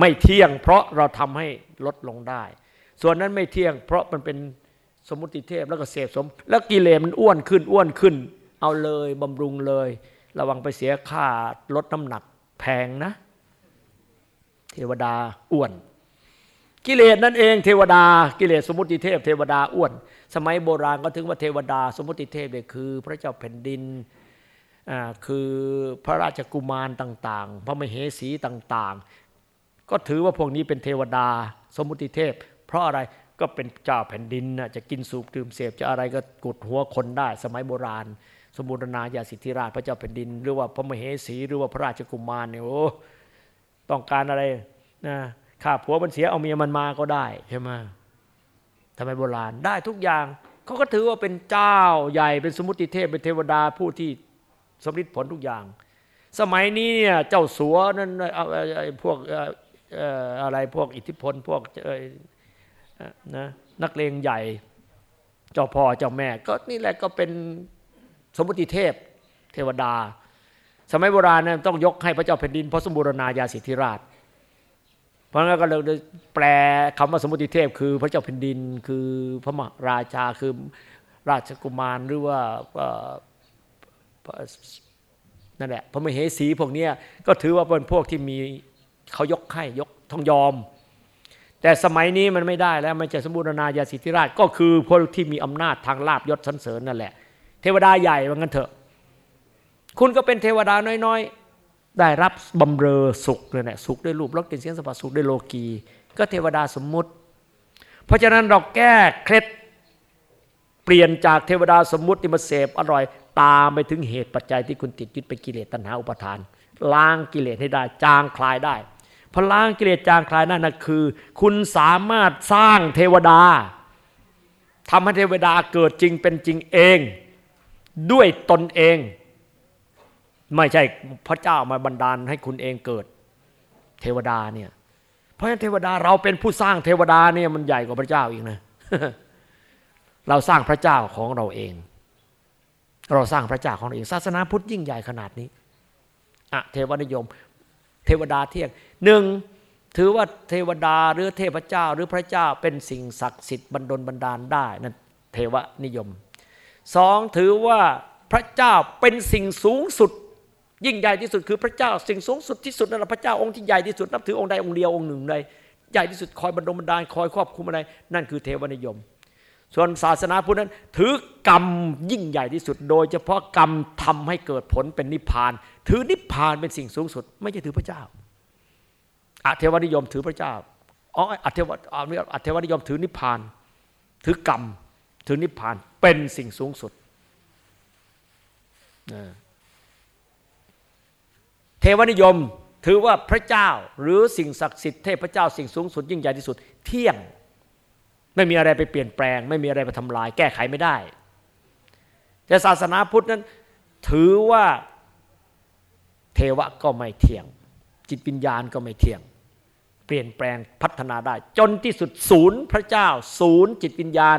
ไม่เที่ยง เพราะเราทำให้ลดลงได้ ส่วนนั้นไม่เที่ยง เพราะมันเป็นสมุติเทพแล้วก็เสพสม แล้วกิเลสมันอ้วนขึ้นอ้วนขึ้น เอาเลยบำรุงเลย ระวังไปเสียค่าลดน้ำหนักแพงนะ เทวดาอ้วน กิเลสนั่นเองเทวดากิเลสสมมติเทพ เทวดาอ้วน สมัยโบราณก็ถึงว่าเทวดา สมมติเทพเนี่ยคือ พระเจ้าแผ่นดิน คือพระราชกุมารต่างๆ พระมเหสีต่างๆ ก็ถือว่าพวกนี้เป็นเทวดาสมมติเทพ เพราะอะไรก็เป็นเจ้าแผ่นดินนะจะกินสูบดื่มเสพจะอะไรก็กดหัวคนได้สมัยโบราณ สมุทรนายาสิทธิราชพระเจ้าแผ่นดิน หรือว่าพระมเหสีหรือว่าพระราชกุมารเนี่ยโอ้ต้องการอะไรนะข้าผัวมันเสียเอาเมียมันมาก็ได้ใช่ไหมทำไมโบราณได้ทุกอย่างเขาก็ถือว่าเป็นเจ้าใหญ่เป็นสมุติเทพเป็นเทวดาผู้ที่ สมฤทธิ์ผลทุกอย่าง สมัยนี้เนี่ยเจ้าสัวนั่นพวกอะไรพวกอิทธิพลพวกนะนักเลงใหญ่ เจ้าพ่อเจ้าแม่ ก็นี่แหละก็เป็นสมมติเทพเทวดา สมัยโบราณนะต้องยกให้พระเจ้าแผ่นดินเพราะสมบูรณาญาสิทธิราช เพราะงั้นก็เลยแปลคำว่าสมมติเทพ คือพระเจ้าแผ่นดินคือพระมหาราชาคือราชกุมารหรือว่า นั่นแหละพระมเหสีพวกนี้ก็ถือว่าเป็นพวกที่มีเขายกให้ยกทองยอม แต่สมัยนี้มันไม่ได้แล้วมันจะสมบูรณาญาสิทธิราชก็คือพวกที่มีอำนาจทางลาบยศสันเสริญนั่นแหละ เทวดาใหญ่ว่างั้นเถอะ คุณก็เป็นเทวดาน้อยๆ ได้รับบำเรอสุขเลยแหละสุขด้วยรูปรสกลิ่นเสียงสัมผัสสุขด้วยโลกีก็เทวดาสมมุติ เพราะฉะนั้นเราแก้เคล็ดเปลี่ยนจากเทวดาสมมุติที่มาเสพอร่อย ตามไปถึงเหตุปัจจัยที่คุณติดยึดเป็นกิเลสตัณหาอุปทาน ล้างกิเลสให้ได้ จางคลายได้พอล้างกิเลสจางคลายนั่นนะคือ คุณสามารถสร้างเทวดาทำให้เทวดาเกิดจริงเป็นจริงเอง ด้วยตนเอง ไม่ใช่พระเจ้ามาบันดาลให้คุณเองเกิดเทวดาเนี่ยเพราะฉะนั้นเทวดาเราเป็นผู้สร้างเทวดาเนี่ยมันใหญ่กว่าพระเจ้าอีกนะ เราสร้างพระเจ้าของเราเอง เราสร้างพระเจ้าของเราเองศาสนาพุทธยิ่งใหญ่ขนาดนี้อะเทวนิยม เทวดาเที่ยงหนึ่งถือว่าเทวดาหรือเทพเจ้าหรือพระเจ้าเป็นสิ่งศักดิ์สิทธิ์บรรดลบรรดาลได้นั่นเทวนิยมสองถือว่าพระเจ้าเป็นสิ่งสูงสุด ยิ่งใหญ่ที่สุดคือพระเจ้าสิ่งสูงสุดที่สุดนั่นแหละพระเจ้าองค์ที่ใหญ่ที่สุดนับถือองค์ใดองค์เดียวองค์หนึ่งใดใหญ่ที่สุดคอยบรรดลบรรดาลคอยควบคุมอะไร นั่นคือเทวนิยม ส่วนศาสนาพุทธนั้น ถือกรรมยิ่งใหญ่ที่สุด โดยเฉพาะกรรมทำให้เกิดผลเป็นนิพพาน ถือนิพพานเป็นสิ่งสูงสุด ไม่ใช่ถือพระเจ้าอาเทวนิยมถือพระเจ้าอ๋ออาเทวอาเทวนิยมถือนิพพาน ถือกรรมถือนิพพานเป็นสิ่งสูงสุดเทวนิยมถือว่าพระเจ้าหรือสิ่งศักดิ์สิทธิ์เทพเจ้าสิ่งสูงสุดยิ่งใหญ่ที่สุด เที่ยง ไม่มีอะไรไปเปลี่ยนแปลง ไม่มีอะไรไปทำลาย แก้ไขไม่ได้ แต่ศาสนาพุทธนั้น ถือว่าเทวะก็ไม่เที่ยง จิตวิญญาณก็ไม่เที่ยง เปลี่ยนแปลงพัฒนาได้ จนที่สุดศูนย์พระเจ้า ศูนย์จิตวิญญาณ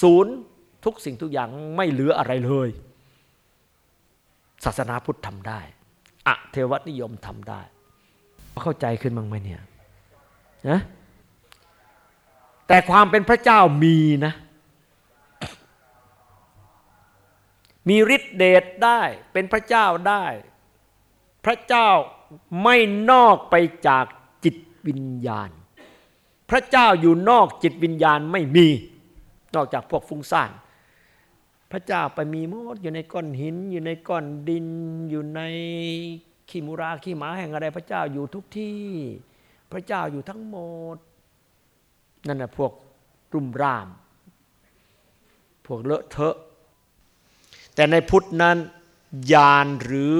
ศูนย์ทุกสิ่งทุกอย่างไม่เหลืออะไรเลย ศาสนาพุทธทำได้อะเทวนิยมทำได้ เข้าใจขึ้นบ้างไหมเนี่ยนะ แต่ความเป็นพระเจ้ามีนะ มีฤทธิเดชได้เป็นพระเจ้าได้ พระเจ้าไม่นอกไปจากจิตวิญญาณ พระเจ้าอยู่นอกจิตวิญญาณไม่มี นอกจากพวกฟุ้งซ่านพระเจ้าไปมีมดอยู่ในก้อนหิน อยู่ในก้อนดิน อยู่ในขี้มูราขี้หมาแห่งอะไร พระเจ้าอยู่ทุกที่ พระเจ้าอยู่ทั้งหมด นั่นแหะพวกรุ่มร่าม พวกเลอะเทอะ แต่ในพุทธนั้นญาณหรือ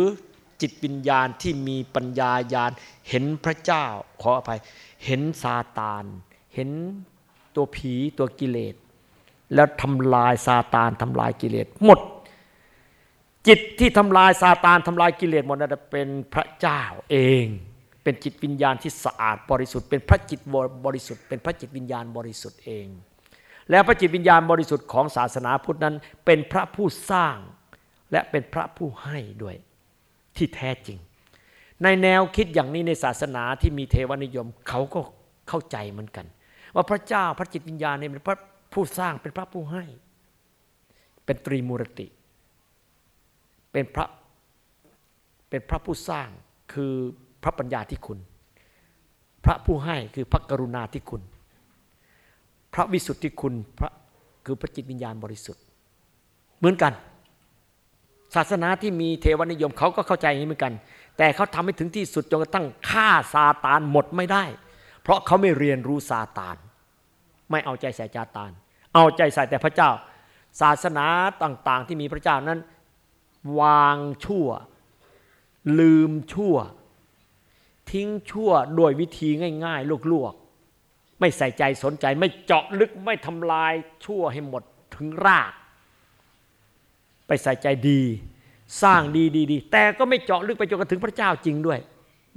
จิตวิญญาณที่มีปัญญาญาณเห็นพระเจ้าขออภัย เห็นซาตาน เห็นตัวผีตัวกิเลส แล้วทำลายซาตานทำลายกิเลสหมด จิตที่ทำลายซาตานทำลายกิเลสหมดนั้นเป็นพระเจ้าเอง เป็นจิตวิญญาณที่สะอาดบริสุทธิ์เป็นพระจิตบริสุทธิ์เป็นพระจิตวิญญาณบริสุทธิ์เอง แล้วพระจิตวิญญาณบริสุทธิ์ของศาสนาพุทธนั้น เป็นพระผู้สร้าง และเป็นพระผู้ให้ด้วยที่แท้จริง ในแนวคิดอย่างนี้ในศาสนาที่มีเทวนิยมเขาก็เข้าใจเหมือนกัน ว่าพระเจ้าพระจิตวิญญาณเนี่ยเป็นพระผู้สร้างเป็นพระผู้ให้ เป็นตรีมูรติ เป็นพระเป็นพระผู้สร้างคือ ระปัญญาที่คุณ พระผู้ให้คือพระกรุณาที่คุณ พระวิสุทธิคุณพระคือพระจิตวิญญาณบริสุทธิ์ เหมือนกัน ศาสนาที่มีเทวนิยมเขาก็เข้าใจอย่างนี้เหมือนกัน แต่เขาทำให้ถึงที่สุดจนกระทั่งฆ่าซาตานหมดไม่ได้ เพราะเขาไม่เรียนรู้ซาตาน ไม่เอาใจใส่ซาตาน เอาใจใส่แต่พระเจ้า ศาสนาต่าง ๆ ที่มีพระเจ้านั้น วางชั่ว ลืมชั่ว ทิ้งชั่วโดยวิธีง่าย ๆ ลวกๆ ไม่ใส่ใจสนใจ ไม่เจาะลึกไม่ทำลายชั่วให้หมดถึงราก ไปใส่ใจดี สร้างดีดีดีแต่ก็ไม่เจาะลึกไปจนกระถึงพระเจ้าจริงด้วย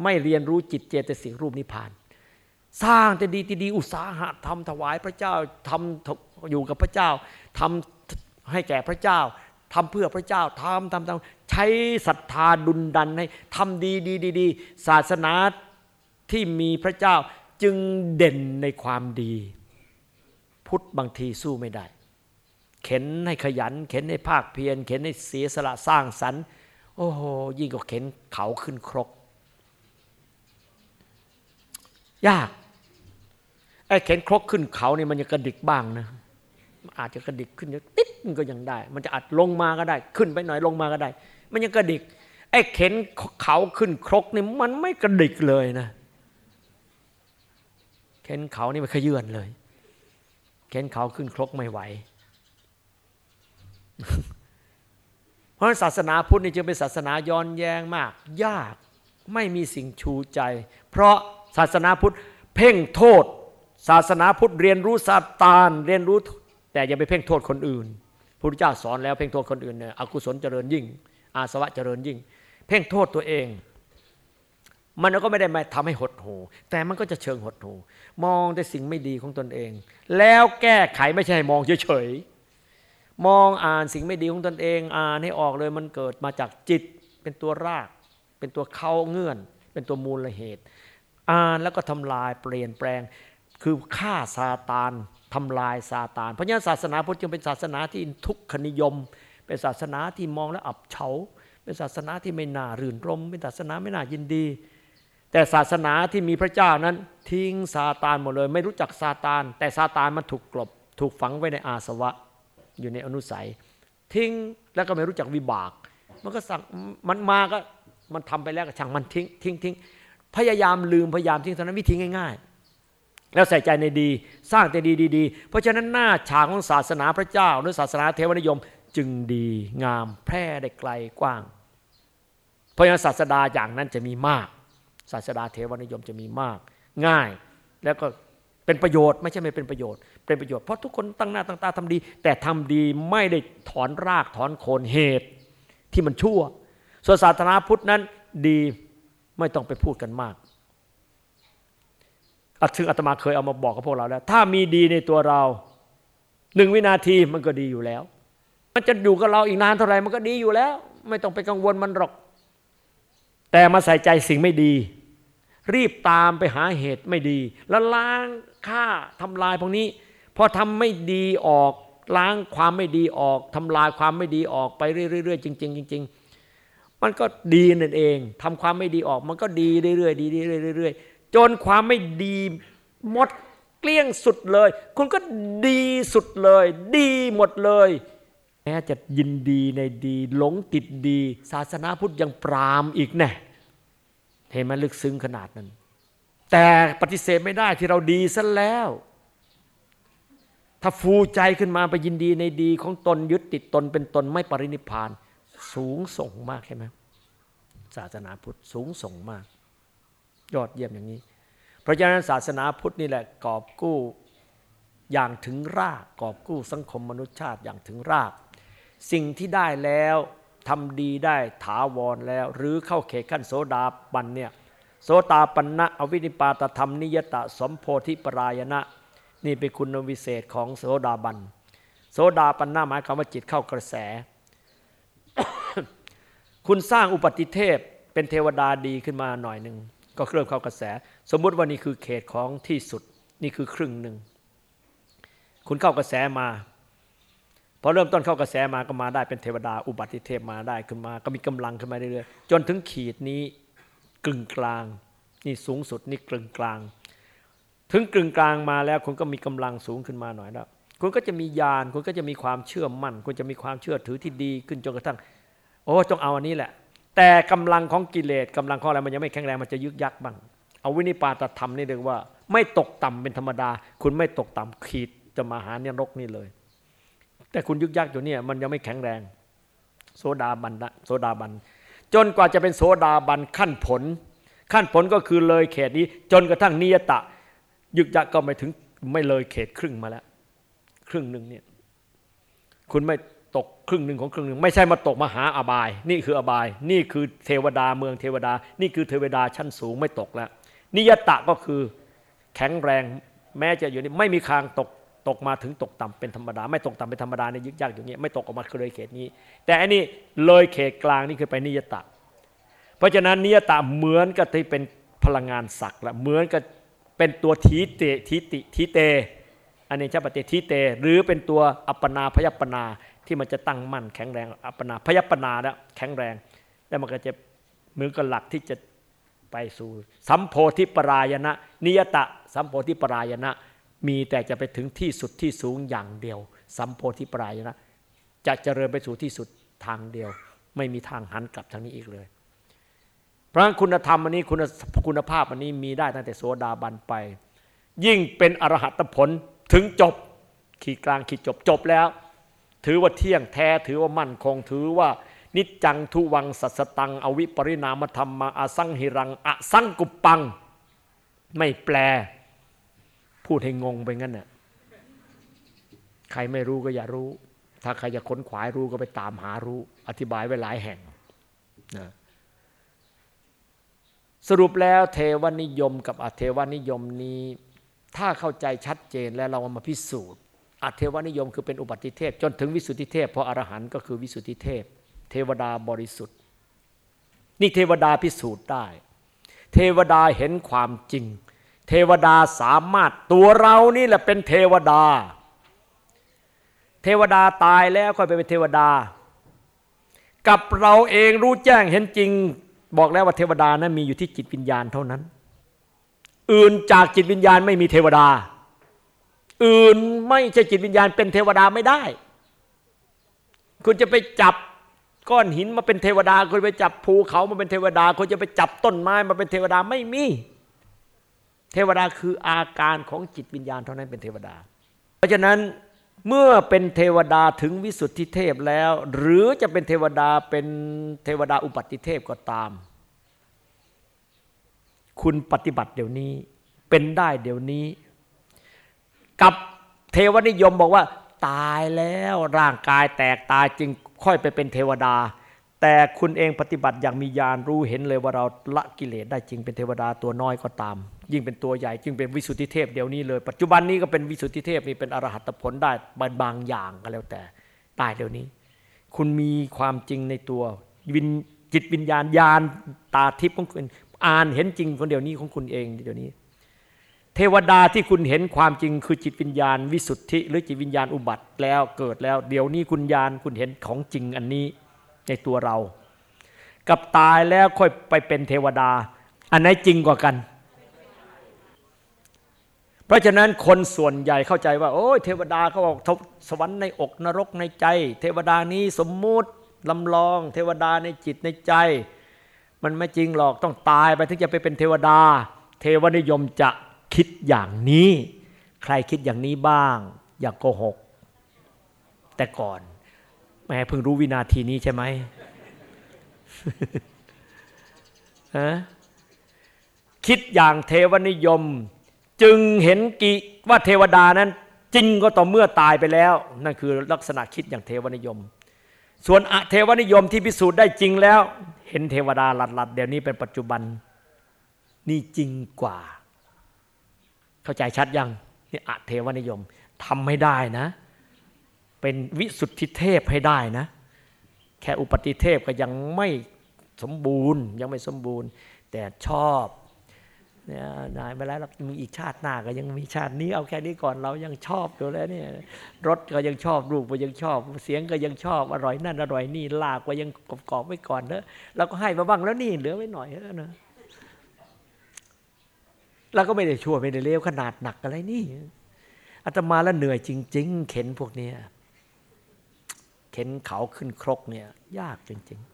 ไม่เรียนรู้จิตเจตสิกรูปนิพพาน สร้างแต่ดีดีอุตสาหะทำถวายพระเจ้าทำอยู่กับพระเจ้าทำให้แก่พระเจ้า ทำเพื่อพระเจ้าทำทำทำใช้ศรัทธาดุลดันให้ทำดีดีดีดีศาสนาที่มีพระเจ้าจึงเด่นในความดี พุทธบางทีสู้ไม่ได้ เข็นให้ขยัน เข็นให้ภาคเพียรเข็นให้เสียสละสร้างสรรค์โอ้โหยิ่งกว่าเข็นเขาขึ้นครก ยากไอ้เข็นครกขึ้นเขานี่มันจะกระดิกบ้างนะ อาจจะกระดิกขึ้นติดมันก็ยังได้ มันจะอัดลงมาก็ได้ ขึ้นไปหน่อยลงมาก็ได้ มันยังกระดิกไอ้เข็นเขาขึ้นครกนี่มันไม่กระดิกเลยนะ เข็นเขานี่มันขยื่นเลย เข็นเขาขึ้นครกไม่ไหว เพราะศาสนาพุทธนี่จึงเป็นศาสนาย้อนแย้งมาก ยากไม่มีสิ่งชูใจ เพราะศาสนาพุทธเพ่งโทษ ศาสนาพุทธเรียนรู้ซาตาน เรียนรู้ แต่อย่าไปเพ่งโทษคนอื่นพระพุทธเจ้าสอนแล้วเพ่งโทษคนอื่นเนี่ยอกุศลเจริญยิ่ง อาสวะเจริญยิ่ง เพ่งโทษตัวเอง มันก็ไม่ได้มาทำให้หดหูแต่มันก็จะเชิงหดหูมองแต่สิ่งไม่ดีของตนเอง แล้วแก้ไขไม่ใช่มองเฉยๆมองอ่านสิ่งไม่ดีของตนเอง อ่านให้ออกเลยมันเกิดมาจากจิตเป็นตัวราก เป็นตัวเข้าเงื่อน เป็นตัวมูลเหตุ อ่านแล้วก็ทำลายเปลี่ยนแปลงคือฆ่าซาตาน ทำลายซาตาน เพราะฉะนั้นศาสนาพุทธจึงเป็นศาสนาที่ทุกขนิยม เป็นศาสนาที่มองแล้วอับเฉา เป็นศาสนาที่ไม่น่ารื่นรม เป็นศาสนาไม่น่ายินดี แต่ศาสนาที่มีพระเจ้านั้น ทิ้งซาตานหมดเลย ไม่รู้จักซาตาน แต่ซาตานมันถูกกลบ ถูกฝังไว้ในอาสวะ อยู่ในอนุสัย ทิ้งแล้วก็ไม่รู้จักวิบาก มันก็สั่งมันมาก็มันทำไปแล้วก็ช่างมันทิ้งทิ้งทิ้งพยายามลืมพยายามทิ้งเท่านั้นวิธีง่าย ๆ แล้วใส่ใจในดี สร้างแต่ดีดีเพราะฉะนั้นหน้าฉากของศาสนาพระเจ้า หรือศาสนาเทวนิยมจึงดีงามแพร่ได้ไกลกว้าง เพราะฉะนั้นศาสดาอย่างนั้นจะมีมาก ศาสดาเทวนิยมจะมีมาก ง่ายแล้วก็เป็นประโยชน์ไม่ใช่ไม่เป็นประโยชน์ เป็นประโยชน์เพราะทุกคนตั้งหน้าตั้งตาทำดี แต่ทำดีไม่ได้ถอนรากถอนโคนเหตุที่มันชั่ว ส่วนศาสนาพุทธนั้นดีไม่ต้องไปพูดกันมาก ซึ่งอาตมาเคยเอามาบอกกับพวกเราแล้ว ถ้ามีดีในตัวเราหนึ่งวินาทีมันก็ดีอยู่แล้ว มันจะอยู่กับเราอีกนานเท่าไหร่มันก็ดีอยู่แล้ว ไม่ต้องไปกังวลมันหรอก แต่มาใส่ใจสิ่งไม่ดี รีบตามไปหาเหตุไม่ดี แล้วล้างฆ่าทำลายพวกนี้พอทำไม่ดีออก ล้างความไม่ดีออกทำลายความไม่ดีออกไปเรื่อยๆจริงๆจริงๆมันก็ดีนั่นเองทำความไม่ดีออก มันก็ดีเรื่อยๆดีเรื่อยๆ จนความไม่ดีหมดเกลี้ยงสุดเลย คุณก็ดีสุดเลย ดีหมดเลยแม้จะยินดีในดีหลงติดดี ศาสนาพุทธยังปรามอีกแน่เห็นไหมลึกซึ้งขนาดนั้น แต่ปฏิเสธไม่ได้ที่เราดีซะแล้ว ถ้าฟูใจขึ้นมาไปยินดีในดีของตนยึดติดตนเป็นตนไม่ปรินิพาน สูงส่งมากใช่ไหมศาสนาพุทธสูงส่งมาก ยอดเยี่ยมอย่างนี้ เพราะฉะนั้นศาสนาพุทธนี่แหละกอบกู้อย่างถึงรากกอบกู้สังคมมนุษยชาติอย่างถึงราก สิ่งที่ได้แล้วทำดีได้ถาวรแล้ว หรือเข้าเขตขั้นโสดาบันเนี่ยโสตาปันนะอวินิปาตธรรมนิยตะสมโพธิปรายณะนี่เป็นคุณวิเศษของโสดาบัน โสดาปันนะหมายความว่าจิตเข้ากระแส คุณสร้างอุปติเทพเป็นเทวดาดีขึ้นมาหน่อยหนึ่ง ก็เริ่มเข้ากระแส สมมุติว่านี่คือเขตของที่สุดนี่คือครึ่งหนึ่ง คุณเข้ากระแสมาพอเริ่มต้นเข้ากระแสมาก็มาได้เป็นเทวดา อุบัติเทพมาได้ขึ้นมาก็มีกำลังขึ้นมาเรื่อยๆจนถึงขีดนี้กึ่งกลาง นี่สูงสุดนี่กึ่งกลาง ถึงกึ่งกลางมาแล้วคุณก็มีกำลังสูงขึ้นมาหน่อยแล้วคุณก็จะมีญาณคุณก็จะมีความเชื่อมั่น คุณจะมีความเชื่อถือที่ดีขึ้นจนกระทั่ง โอ้จงเอาอันนี้แหละ แต่กำลังของกิเลสกำลังของอะไรมันยังไม่แข็งแรงมันจะยึกยักบ้างเอาวินิปาตธรรมนี่เรียกว่า ไม่ตกต่ำเป็นธรรมดา คุณไม่ตกต่ำขีดจะมาหาเนี่ยรกนี่เลย แต่คุณยึกยักอยู่เนี่ยมันยังไม่แข็งแรงโสดาบันโสดาบัน จนกว่าจะเป็นโสดาบันขั้นผล ขั้นผลก็คือเลยเขตนี้ จนกระทั่งนิยตะ ยึกยักก็ไม่ถึงไม่เลยเขตครึ่งมาแล้ว ครึ่งหนึ่งเนี่ยคุณไม่ ตกครึ่งหนึ่งของครึ่งหนึ่งไม่ใช่มาตกมาหาอบาย นี่คืออบาย นี่คือเทวดาเมืองเทวดา นี่คือเทวดาชั้นสูงไม่ตกแล้ว นิยตะก็คือแข็งแรงแม้จะอยู่นี่ไม่มีคางตกตกมาถึงตกต่ำเป็นธรรมดา ไม่ตกต่ำเป็นธรรมดาในยึกยักอย่างเงี้ไม่ตกออกมาเลยเขตนี้ แต่อันนี้เลยเขตกลางนี่คือไปนิยตะ เพราะฉะนั้นนิยตะเหมือนกับที่เป็นพลังงานศักดิ์ละเหมือนกับเป็นตัวทีเตทีติทีเตอันนี้ชาปฏิทีเต หรือเป็นตัวอัปปนาพยัปปนา ที่มันจะตั้งมั่นแข็งแรงอัปปนาพยัปนาแล้วแข็งแรง แล้วมันก็จะมือกับหลักที่จะไปสู่สัมโพธิปรายณะนิยตะสัมโพธิปรายณะมีแต่จะไปถึงที่สุดที่สูงอย่างเดียว สัมโพธิปรายณะจะเจริญไปสู่ที่สุดทางเดียว ไม่มีทางหันกลับทางนี้อีกเลย เพราะคุณธรรมอันนี้คุณคุณภาพอันนี้มีได้ตั้งแต่โสดาบันไป ยิ่งเป็นอรหัตผลถึงจบ ขีดกลางขีดจบจบแล้ว ถือว่าเที่ยงแท้ถือว่ามั่นคงถือว่านิจจังทุวังสัสตัง อวิปริณามธรรมมาอาสังหิรัง อสังกุปปัง ไม่แปล พูดให้งงไปงั้นน่ะใครไม่รู้ก็อย่ารู้ ถ้าใครจะค้นขวายรู้ก็ไปตามหารู้ อธิบายไว้หลายแห่งนะสรุปแล้วเทวนิยมกับอเทวนิยมนี้ ถ้าเข้าใจชัดเจนแล้วเรามาพิสูจน์ อัตเทวนิยมคือเป็นอุบัติเทพ จนถึงวิสุทธิเทพพออรหันต์ก็คือวิสุทธิเทพ เทวดาบริสุทธิ์ นี่เทวดาพิสูจน์ได้ เทวดาเห็นความจริง เทวดาสามารถตัวเรานี่แหละเป็นเทวดา เทวดาตายแล้วค่อยไปเป็นเทวดา กับเราเองรู้แจ้งเห็นจริง บอกแล้วว่าเทวดานั้นมีอยู่ที่จิตวิญญาณเท่านั้น อื่นจากจิตวิญญาณไม่มีเทวดา อื่นไม่ใช่จิตวิญญาณเป็นเทวดาไม่ได้ คุณจะไปจับก้อนหินมาเป็นเทวดา คุณไปจับภูเขามาเป็นเทวดา คุณจะไปจับต้นไม้มาเป็นเทวดาไม่มี เทวดาคืออาการของจิตวิญญาณเท่านั้นเป็นเทวดา เพราะฉะนั้นเมื่อเป็นเทวดาถึงวิสุทธิเทพแล้ว หรือจะเป็นเทวดาเป็นเทวดาอุปัติเทพก็ตาม คุณปฏิบัติเดี๋ยวนี้ เป็นได้เดี๋ยวนี้ กับเทวนิยมบอกว่า ตายแล้วร่างกายแตกตายจึงค่อยไปเป็นเทวดา แต่คุณเองปฏิบัติอย่างมีญาณรู้เห็นเลยว่าเราละกิเลสได้จริงเป็นเทวดาตัวน้อยก็ตาม ยิ่งเป็นตัวใหญ่จึงเป็นวิสุทธิเทพเดี๋ยวนี้เลย ปัจจุบันนี้ก็เป็นวิสุทธิเทพนี่เป็นอรหัตผลได้บางบางอย่างก็แล้วแต่ตายเดี๋ยวนี้ คุณมีความจริงในตัววินจิตวิญญาณญาณตาทิพย์ของคุณอ่านเห็นจริงคนเดียวนี้ของคุณเองเดี๋ยวนี้ ทวดาที่คุณเห็นความจริงคือจิตวิญญาณ วิสุทธิ หรือจิตวิญญาณอุบัติแล้วเกิดแล้ว เดี๋ยวนี้คุณญาณคุณเห็นของจริงอันนี้ในตัวเรา กับตายแล้วค่อยไปเป็นเทวดา อันไหนจริงกว่ากัน เพราะฉะนั้นคนส่วนใหญ่เข้าใจว่า โอ้ยเทวดาเขาบอกสวรรค์ในอกนรกในใจ เทวดานี้สมมุติลำลอง เทวดาในจิตในใจ มันไม่จริงหรอกต้องตายไปถึงจะไปเป็นเทวดา เทวนิยมจะ คิดอย่างนี้ ใครคิดอย่างนี้บ้าง อย่ากโกหก แต่ก่อนแม่เพิ่งรู้วินาทีนี้ใช่ไหมฮะคิดอย่างเทวนิยม จึงเห็นกิว่าเทวดานั้น จริงก็ต่อเมื่อตายไปแล้ว นั่นคือลักษณะคิดอย่างเทวนิยม ส่วนอเทวนิยมที่พิสูจน์ได้จริงแล้ว เห็นเทวดาหลัดๆเดี๋ยวนี้เป็นปัจจุบัน นี่จริงกว่า เข้าใจชัดยังนี่อัเทวนิยมทำไม่ได้นะ เป็นวิสุทธิเทพให้ได้นะ แค่อุปติเทพก็ยังไม่สมบูรณ์ ยังไม่สมบูรณ์ แต่ชอบเนี่ยนายไปแล้วมีอีกชาติหน้าก็ยังมีชาตินี้เอาแค่นี้ก่อนเรายังชอบอยู่แล้วเนี่ยรถก็ยังชอบรูปก็ยังชอบ เสียงก็ยังชอบอร่อยนั่นอร่อยนี่ลากก็ยังกรอบไว้ก่อนเนอะเราก็ให้มาบ้างแล้วนี่เหลือไว้หน่อยเถอะ เราก็ไม่ได้ชั่วไม่ได้เลวขนาดหนักอะไรนี่อาตมาแล้วเหนื่อยจริง ๆ เข็นพวกเนี้ยเข็นเขาขึ้นครกเนี่ย ยากจริงๆ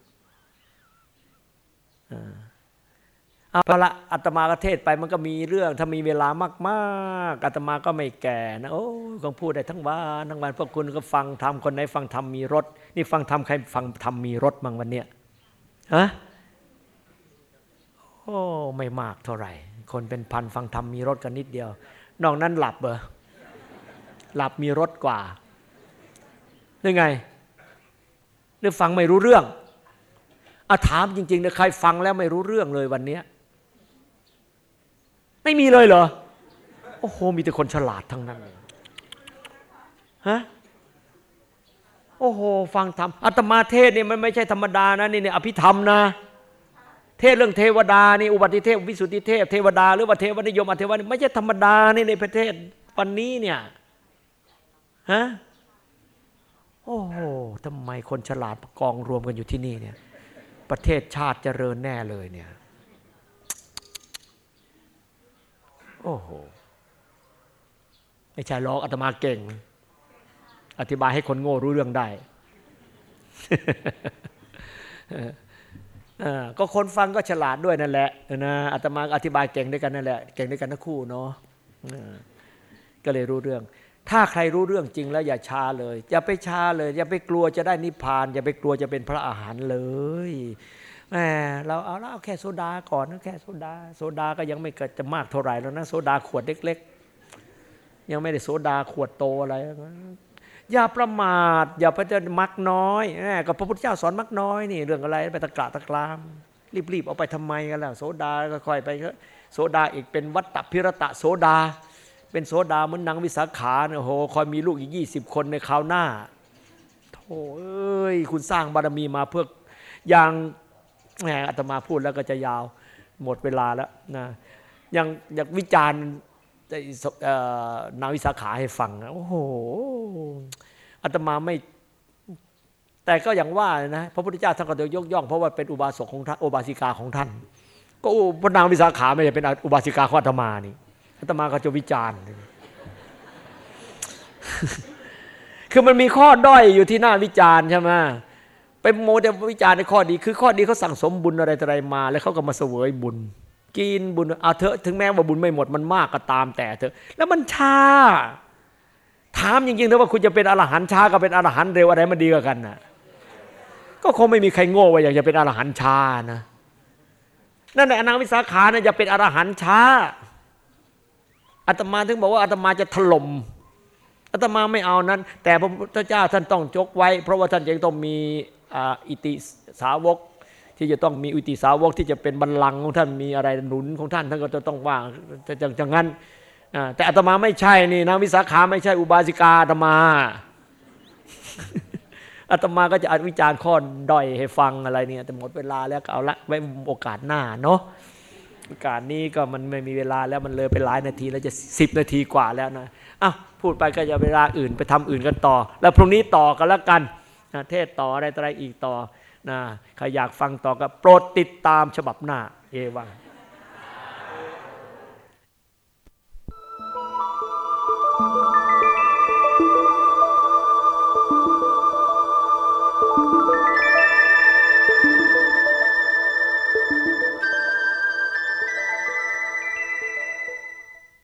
เอาละอาตมากเทศไปมันก็มีเรื่อง ถ้ามีเวลามากๆอาตมาก็ไม่แก่นะโอ้คงพูดได้ทั้งวันทั้งวันพวกคุณก็ฟังทำคนไหนฟังทำมีรถ นี่ฟังทำใครฟังทำมีรถมั่งวันเนี้ยฮะโอ้ไม่มากเท่าไหร่ คนเป็นพันฟังทำมีรถกันนิดเดียว นอกนั้นหลับเหรอหลับมีรถกว่าหรือไงหรือฟังไม่รู้เรื่องอาถามจริงๆนะใครฟังแล้วไม่รู้เรื่องเลยวันนี้ไม่มีเลยเหรอโอ้โหมีแต่คนฉลาดทั้งนั้นฮะโอ้โห ฟังธรรมอาตมาเทศเนี่ยมันไม่ใช่ธรรมดานะนี่เนี่ยอภิธรรมนะ เทศเรื่องเทวดานี่อุบัติเทพวิสุทธิเทพเทวดาหรือว่าเทวนิยมอเทวนิไม่ใช่ธรรมดานี่ในประเทศวันนี้เนี่ยฮะโอ้โหทำไมคนฉลาดกองรวมกันอยู่ที่นี่เนี่ย ประเทศชาติเจริญแน่เลยเนี่ย โอ้โห ไม่ใช่หรอกอาตมาเก่ง อธิบายให้คนโง่รู้เรื่องได้ ก็คนฟังก็ฉลาดด้วยนั่นแหละนะอาตมาอธิบายเก่งด้วยกันนั่นแหละเก่งด้วยกันทั้งคู่เนาะก็เลยรู้เรื่อง ถ้าใครรู้เรื่องจริงแล้วอย่าช้าเลยอย่าไปช้าเลยอย่าไปกลัวจะได้นิพพาน อย่าไปกลัวจะเป็นพระอาหารเลยแหมเราเอาแล้วเอาแค่โซดาก่อนนะแค่โซดา โซดาก็ยังไม่เกิดจะมากเท่าไหร่แล้วนะโซดาขวดเล็ก ๆ ยังไม่ได้โซดาขวดโตอะไร อย่าประมาท อย่าไปจะมักน้อยแหมก็พระพุทธเจ้าสอนมักน้อยนี่เรื่องอะไรไปตะกร้าตะกราม รีบๆเอาไปทำไมกันล่ะโซดาก็ค่อยไปเถอะโซดาอีกเป็นวัตตพิรตะโซดา เป็นโซดาเหมือนนางวิสาขาเนี่ยโอ้โหคอยมีลูกอีกยี่สิบคนในคราวหน้าโธ่เอ้ยคุณสร้างบารมีมาเพื่ออย่างแหมอาตมาพูดแล้วก็จะยาวหมดเวลาแล้วนะยังอยากวิจารณ์ นาวิสาขาให้ฟังนะโอ้โหอาตมาไม่แต่ก็อย่างว่านะพระพุทธเจ้าท่านก็ยกย่องเพราะว่าเป็นอุบาสกของท่านอุบาสิกาของท่าน ก็พระนางวิสาขาไม่ใช่เป็นอุบาสิกาของอาตมานี่อาตมาก็จะวิจารณ์ คือมันมีข้อด้อยอยู่ที่หน้าวิจารณ์ใช่ไหมไปโมเดลวิจารณ์ในข้อดี คือข้อดีเขาสั่งสมบุญอะไรอะไรมา แล้วเขาก็มาเสวยบุญ กินบุญเอาเถอะถึงแม้ว่าบุญไม่หมดมันมากก็ตามแต่เถอะ แล้วมันช้า ถามจริงๆนะว่าคุณจะเป็นอรหันต์ช้ากับเป็นอรหันต์เร็วอะไรมันดีกว่ากันนะก็คงไม่มีใครโง่ว่าอยากจะเป็นอรหันต์ช้านะนั่นแหละนางวิสาขาเนี่ยจะเป็นอรหันต์ช้าอาตมาถึงบอกว่าอาตมาจะถล่มอาตมาไม่เอานั้น แต่พระพุทธเจ้าท่านต้องจกไว้ เพราะว่าท่านยังต้องมีอิติสาวก ที่จะต้องมีอิติสาวกที่จะเป็นบัลลังก์ของท่านมีอะไรหนุนของท่านท่านก็จะต้องว่างจะจังงั้นแต่อาตมาไม่ใช่นี่นางวิสาขาไม่ใช่อุบาสิกาอาตมาอาตมาก็จะอวิจารณ์ข้อด้อยให้ฟังอะไรเนี่ยแต่หมดเวลาแล้วเอาละไว้โอกาสหน้าเนาะโอกาสนี้ก็มันไม่มีเวลาแล้วมันเลยไปหลายนาทีแล้วจะสิบนาทีกว่าแล้วนะอ้าวพูดไปก็จะเวลาอื่นไปทำอื่นกันต่อ แล้วพรุ่งนี้ต่อกันแล้วกันเทศต่ออะไรอะไรอีกต่อ นะใครอยากฟังต่อก็โปรดติดตามฉบับหน้า เอวัง